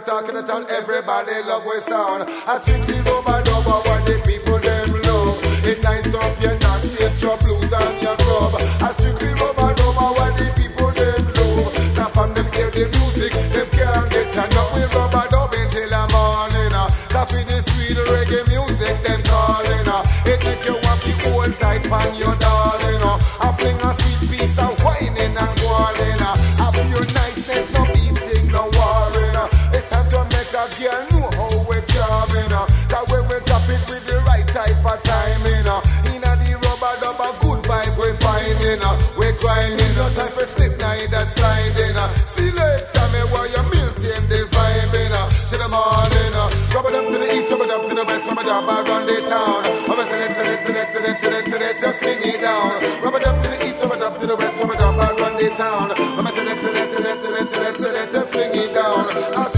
Speaker 13: talking at all.
Speaker 7: Everybody love we sound. I speak Baba run the town. I'm a select, select, select, select, select, select, select, fling it down. Rub it up to the east, rub it up to the west, rub it up, I run the town. I'm a select, select, select, select, select, select, fling it down. I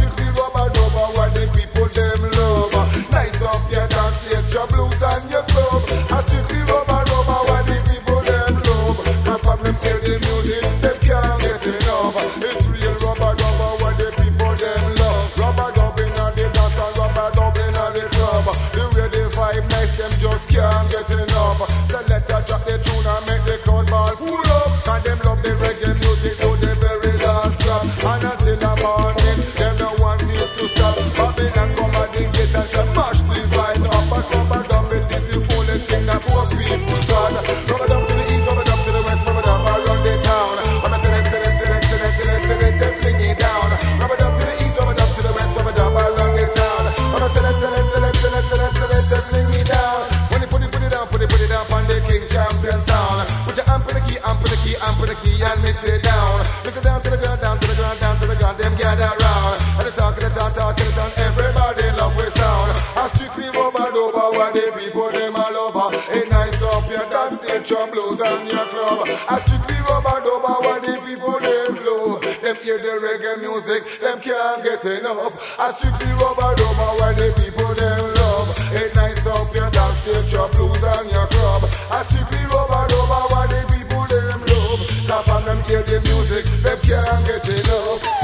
Speaker 7: market and everybody love we sound. I strictly rubber over what the people them all over. It nice up your dance, stage your blues and your club. I strictly rubber over what the people them love. Them hear the reggae music, them can't get enough. I strictly rubber over what the people them love. It nice up your dance, stage your blues and your club. I strictly rubber over what the people them love. Cause from them hear the music, them can't get enough.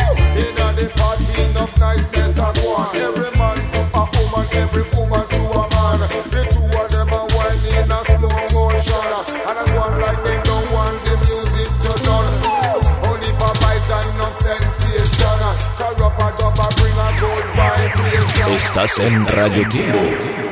Speaker 7: Every man every woman to a man. Slow motion. And I want like don't want the music to done. Only a.
Speaker 23: Estás en Radio
Speaker 24: Kilo.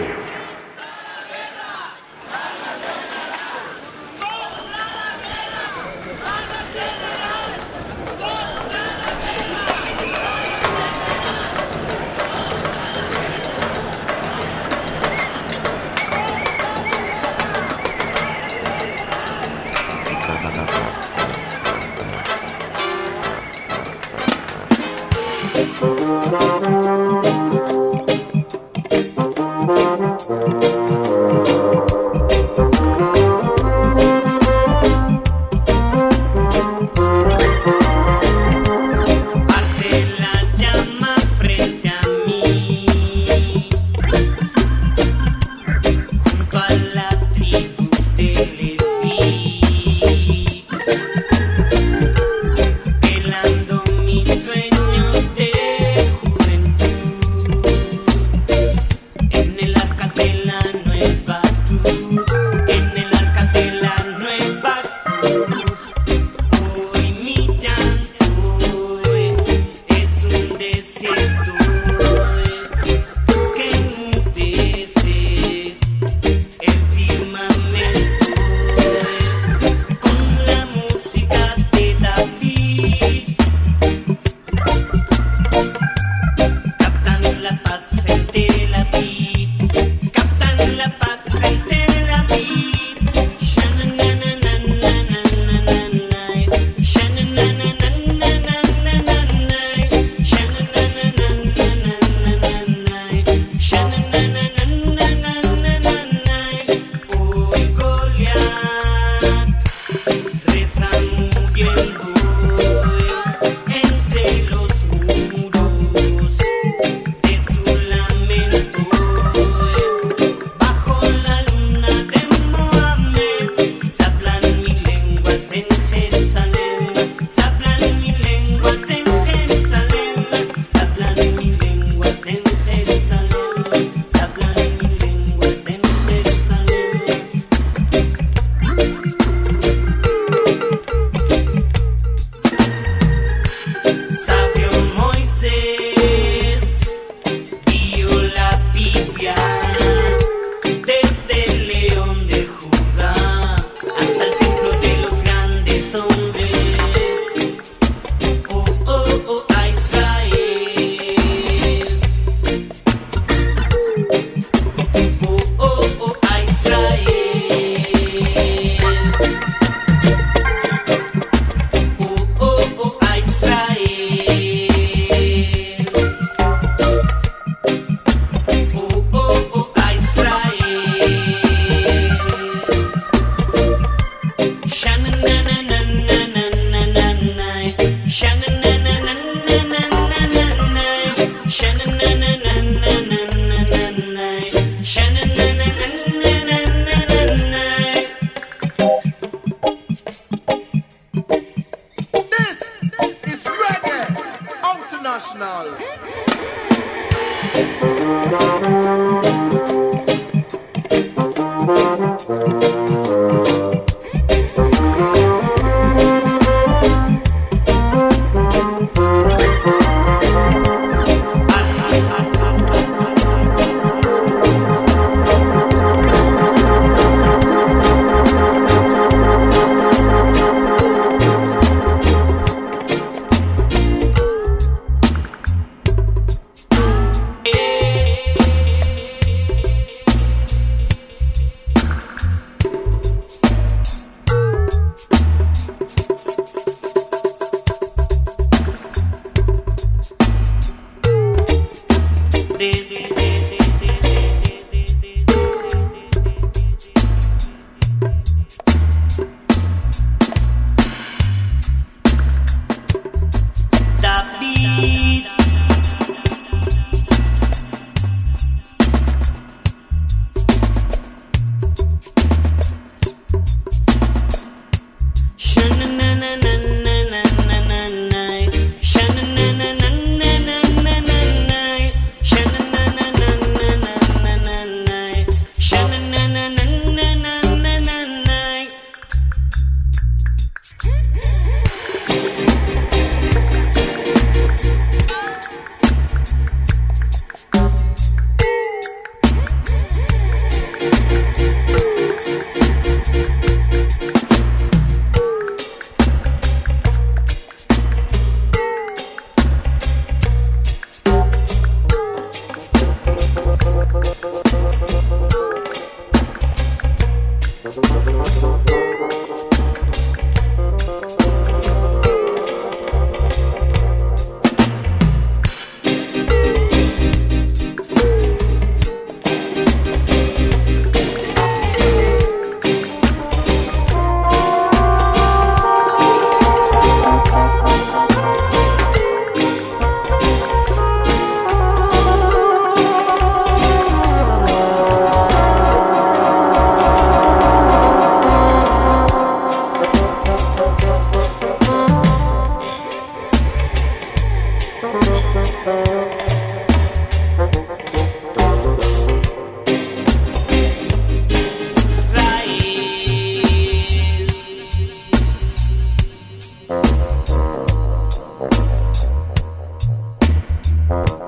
Speaker 24: Bye.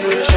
Speaker 24: Never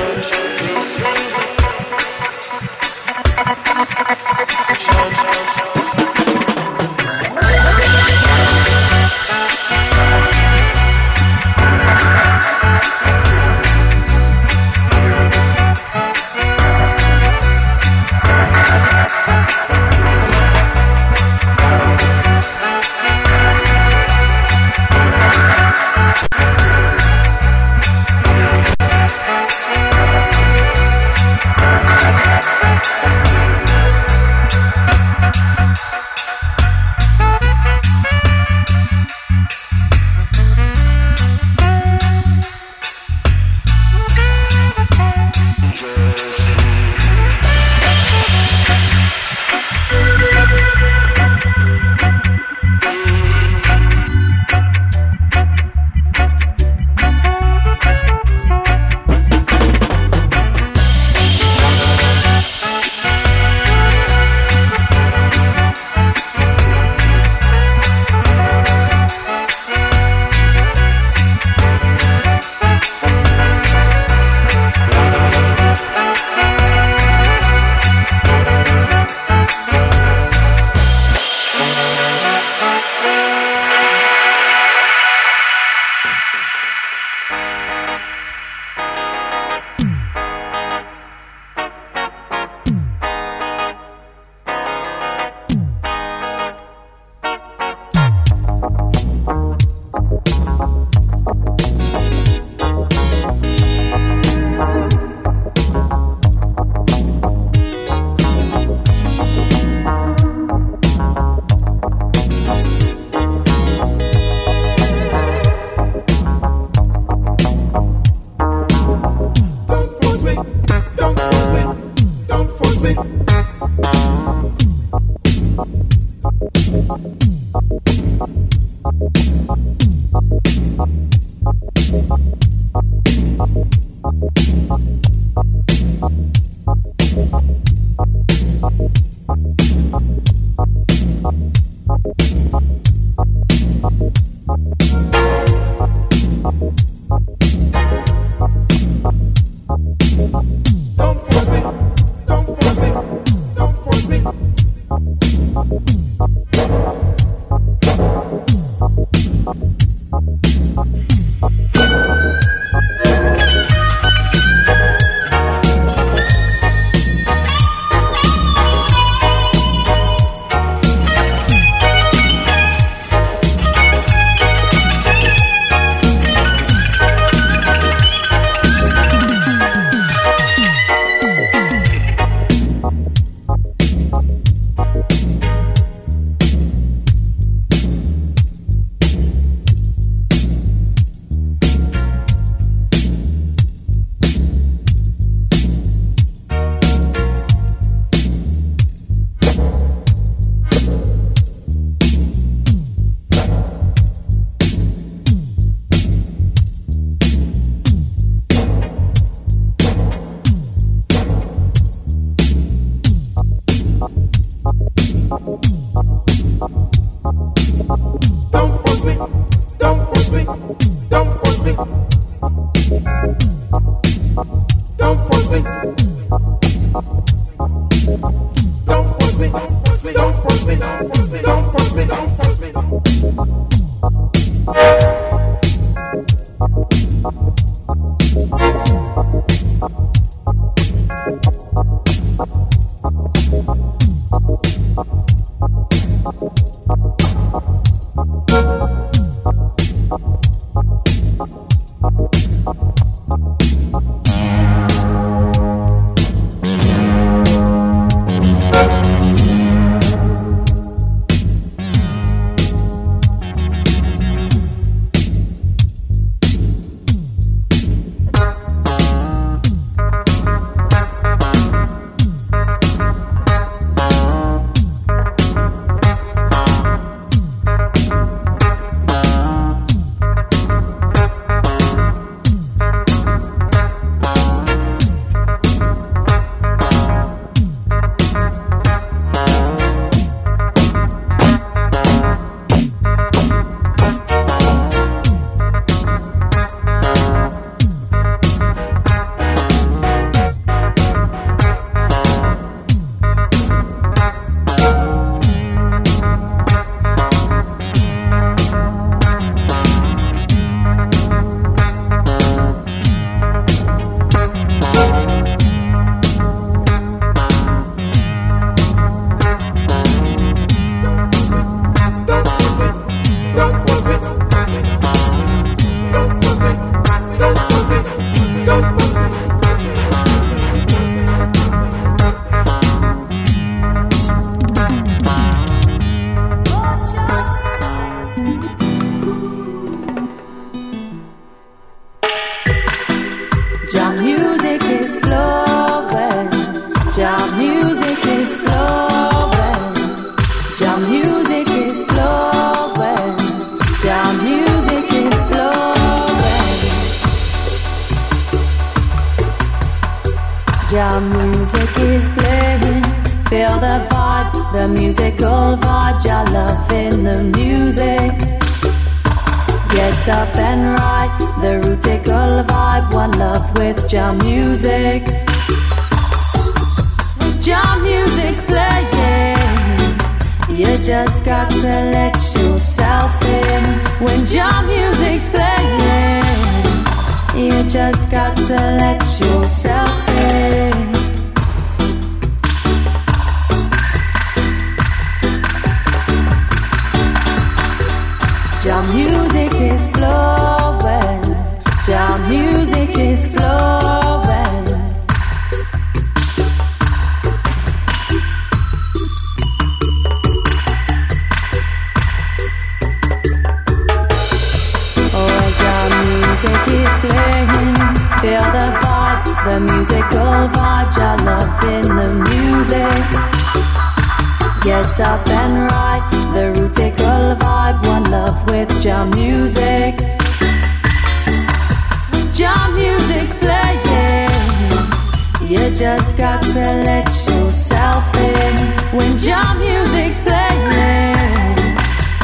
Speaker 24: you just got to let yourself in. When your music's playing,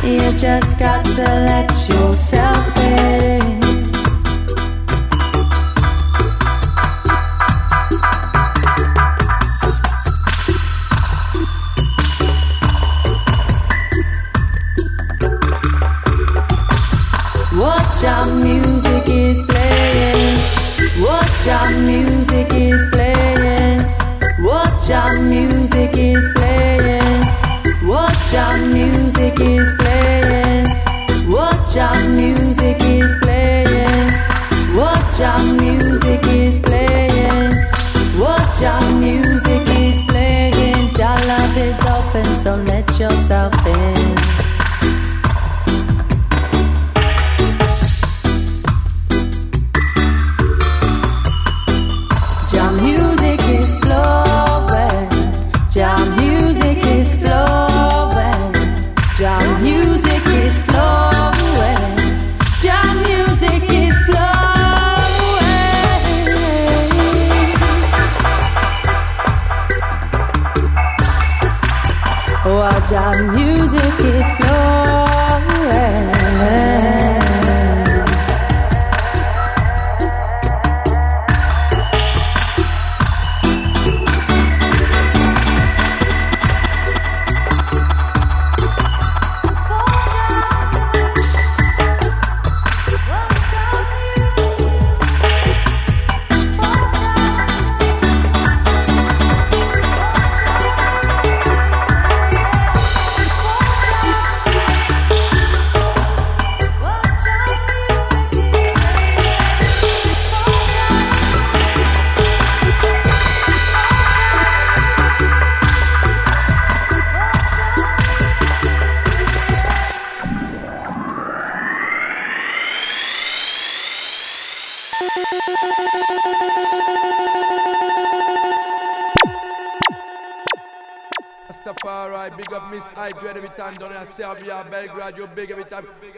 Speaker 24: you just got to let yourself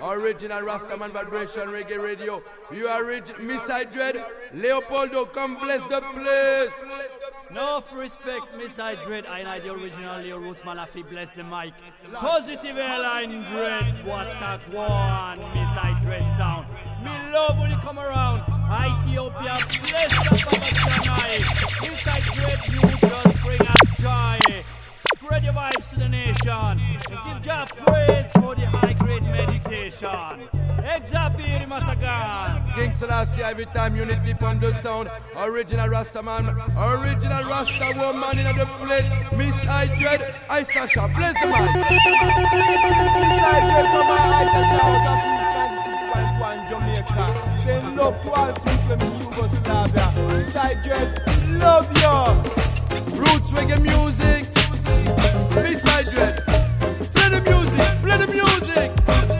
Speaker 25: Original Rastaman Vibration Reggae Radio. You are rich, Miss I Dread. Leopoldo, come bless the place.
Speaker 26: No respect, Miss I Dread. I like the original Leo Roots Malafi. Bless the mic. Positive airline dread. What a one, Miss I Dread sound. Me love when you come around. Ethiopia, bless the Papa Miss Dread, you just bring us joy. Spread your vibes to the nation. And give Jah praise for the high rapid meditation. Heads up, Masagan.
Speaker 25: King Selassie, every time you need deep on the sound. Original Rasta man, original Rasta woman in the place. Miss I Dread, I Sasha, bless the man.
Speaker 27: Miss I Dread come on, eyes Sasha, out of East 96.1 Jamaica. Send love to all people in Yugoslavia. Miss
Speaker 25: I
Speaker 27: Dread, love
Speaker 25: you. Roots reggae music. Miss
Speaker 27: I
Speaker 25: Dread music.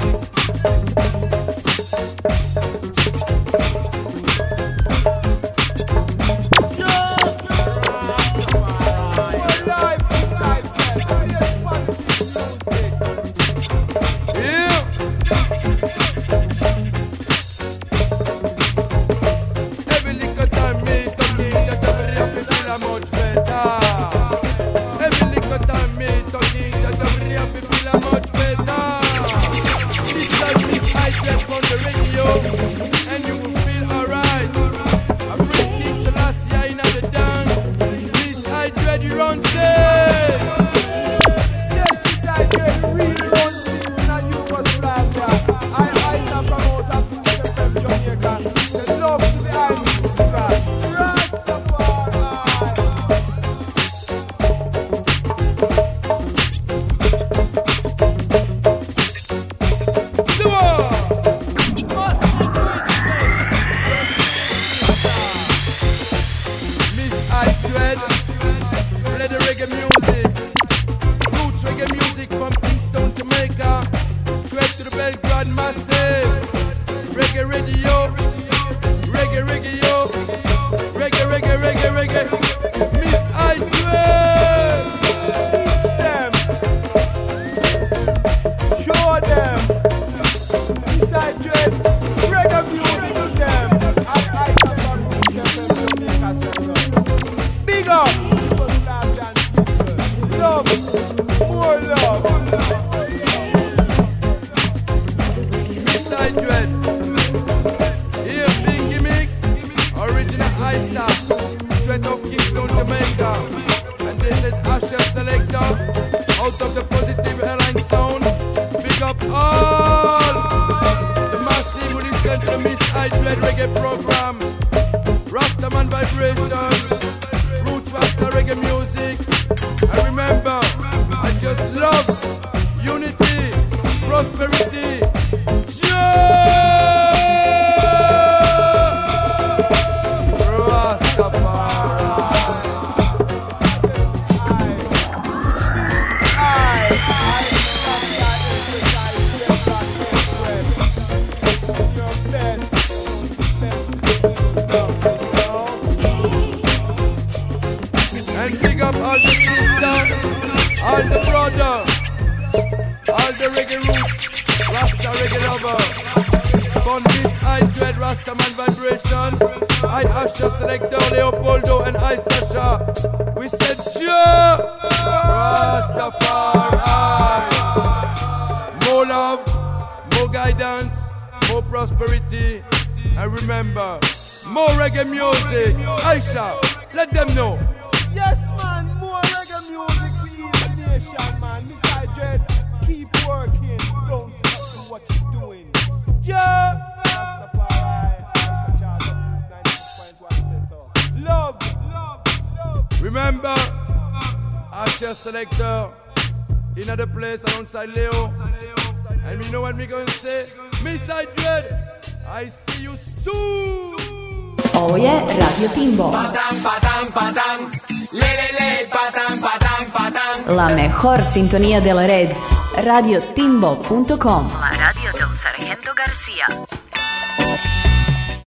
Speaker 28: Hor sintonia della red radiotimbo.com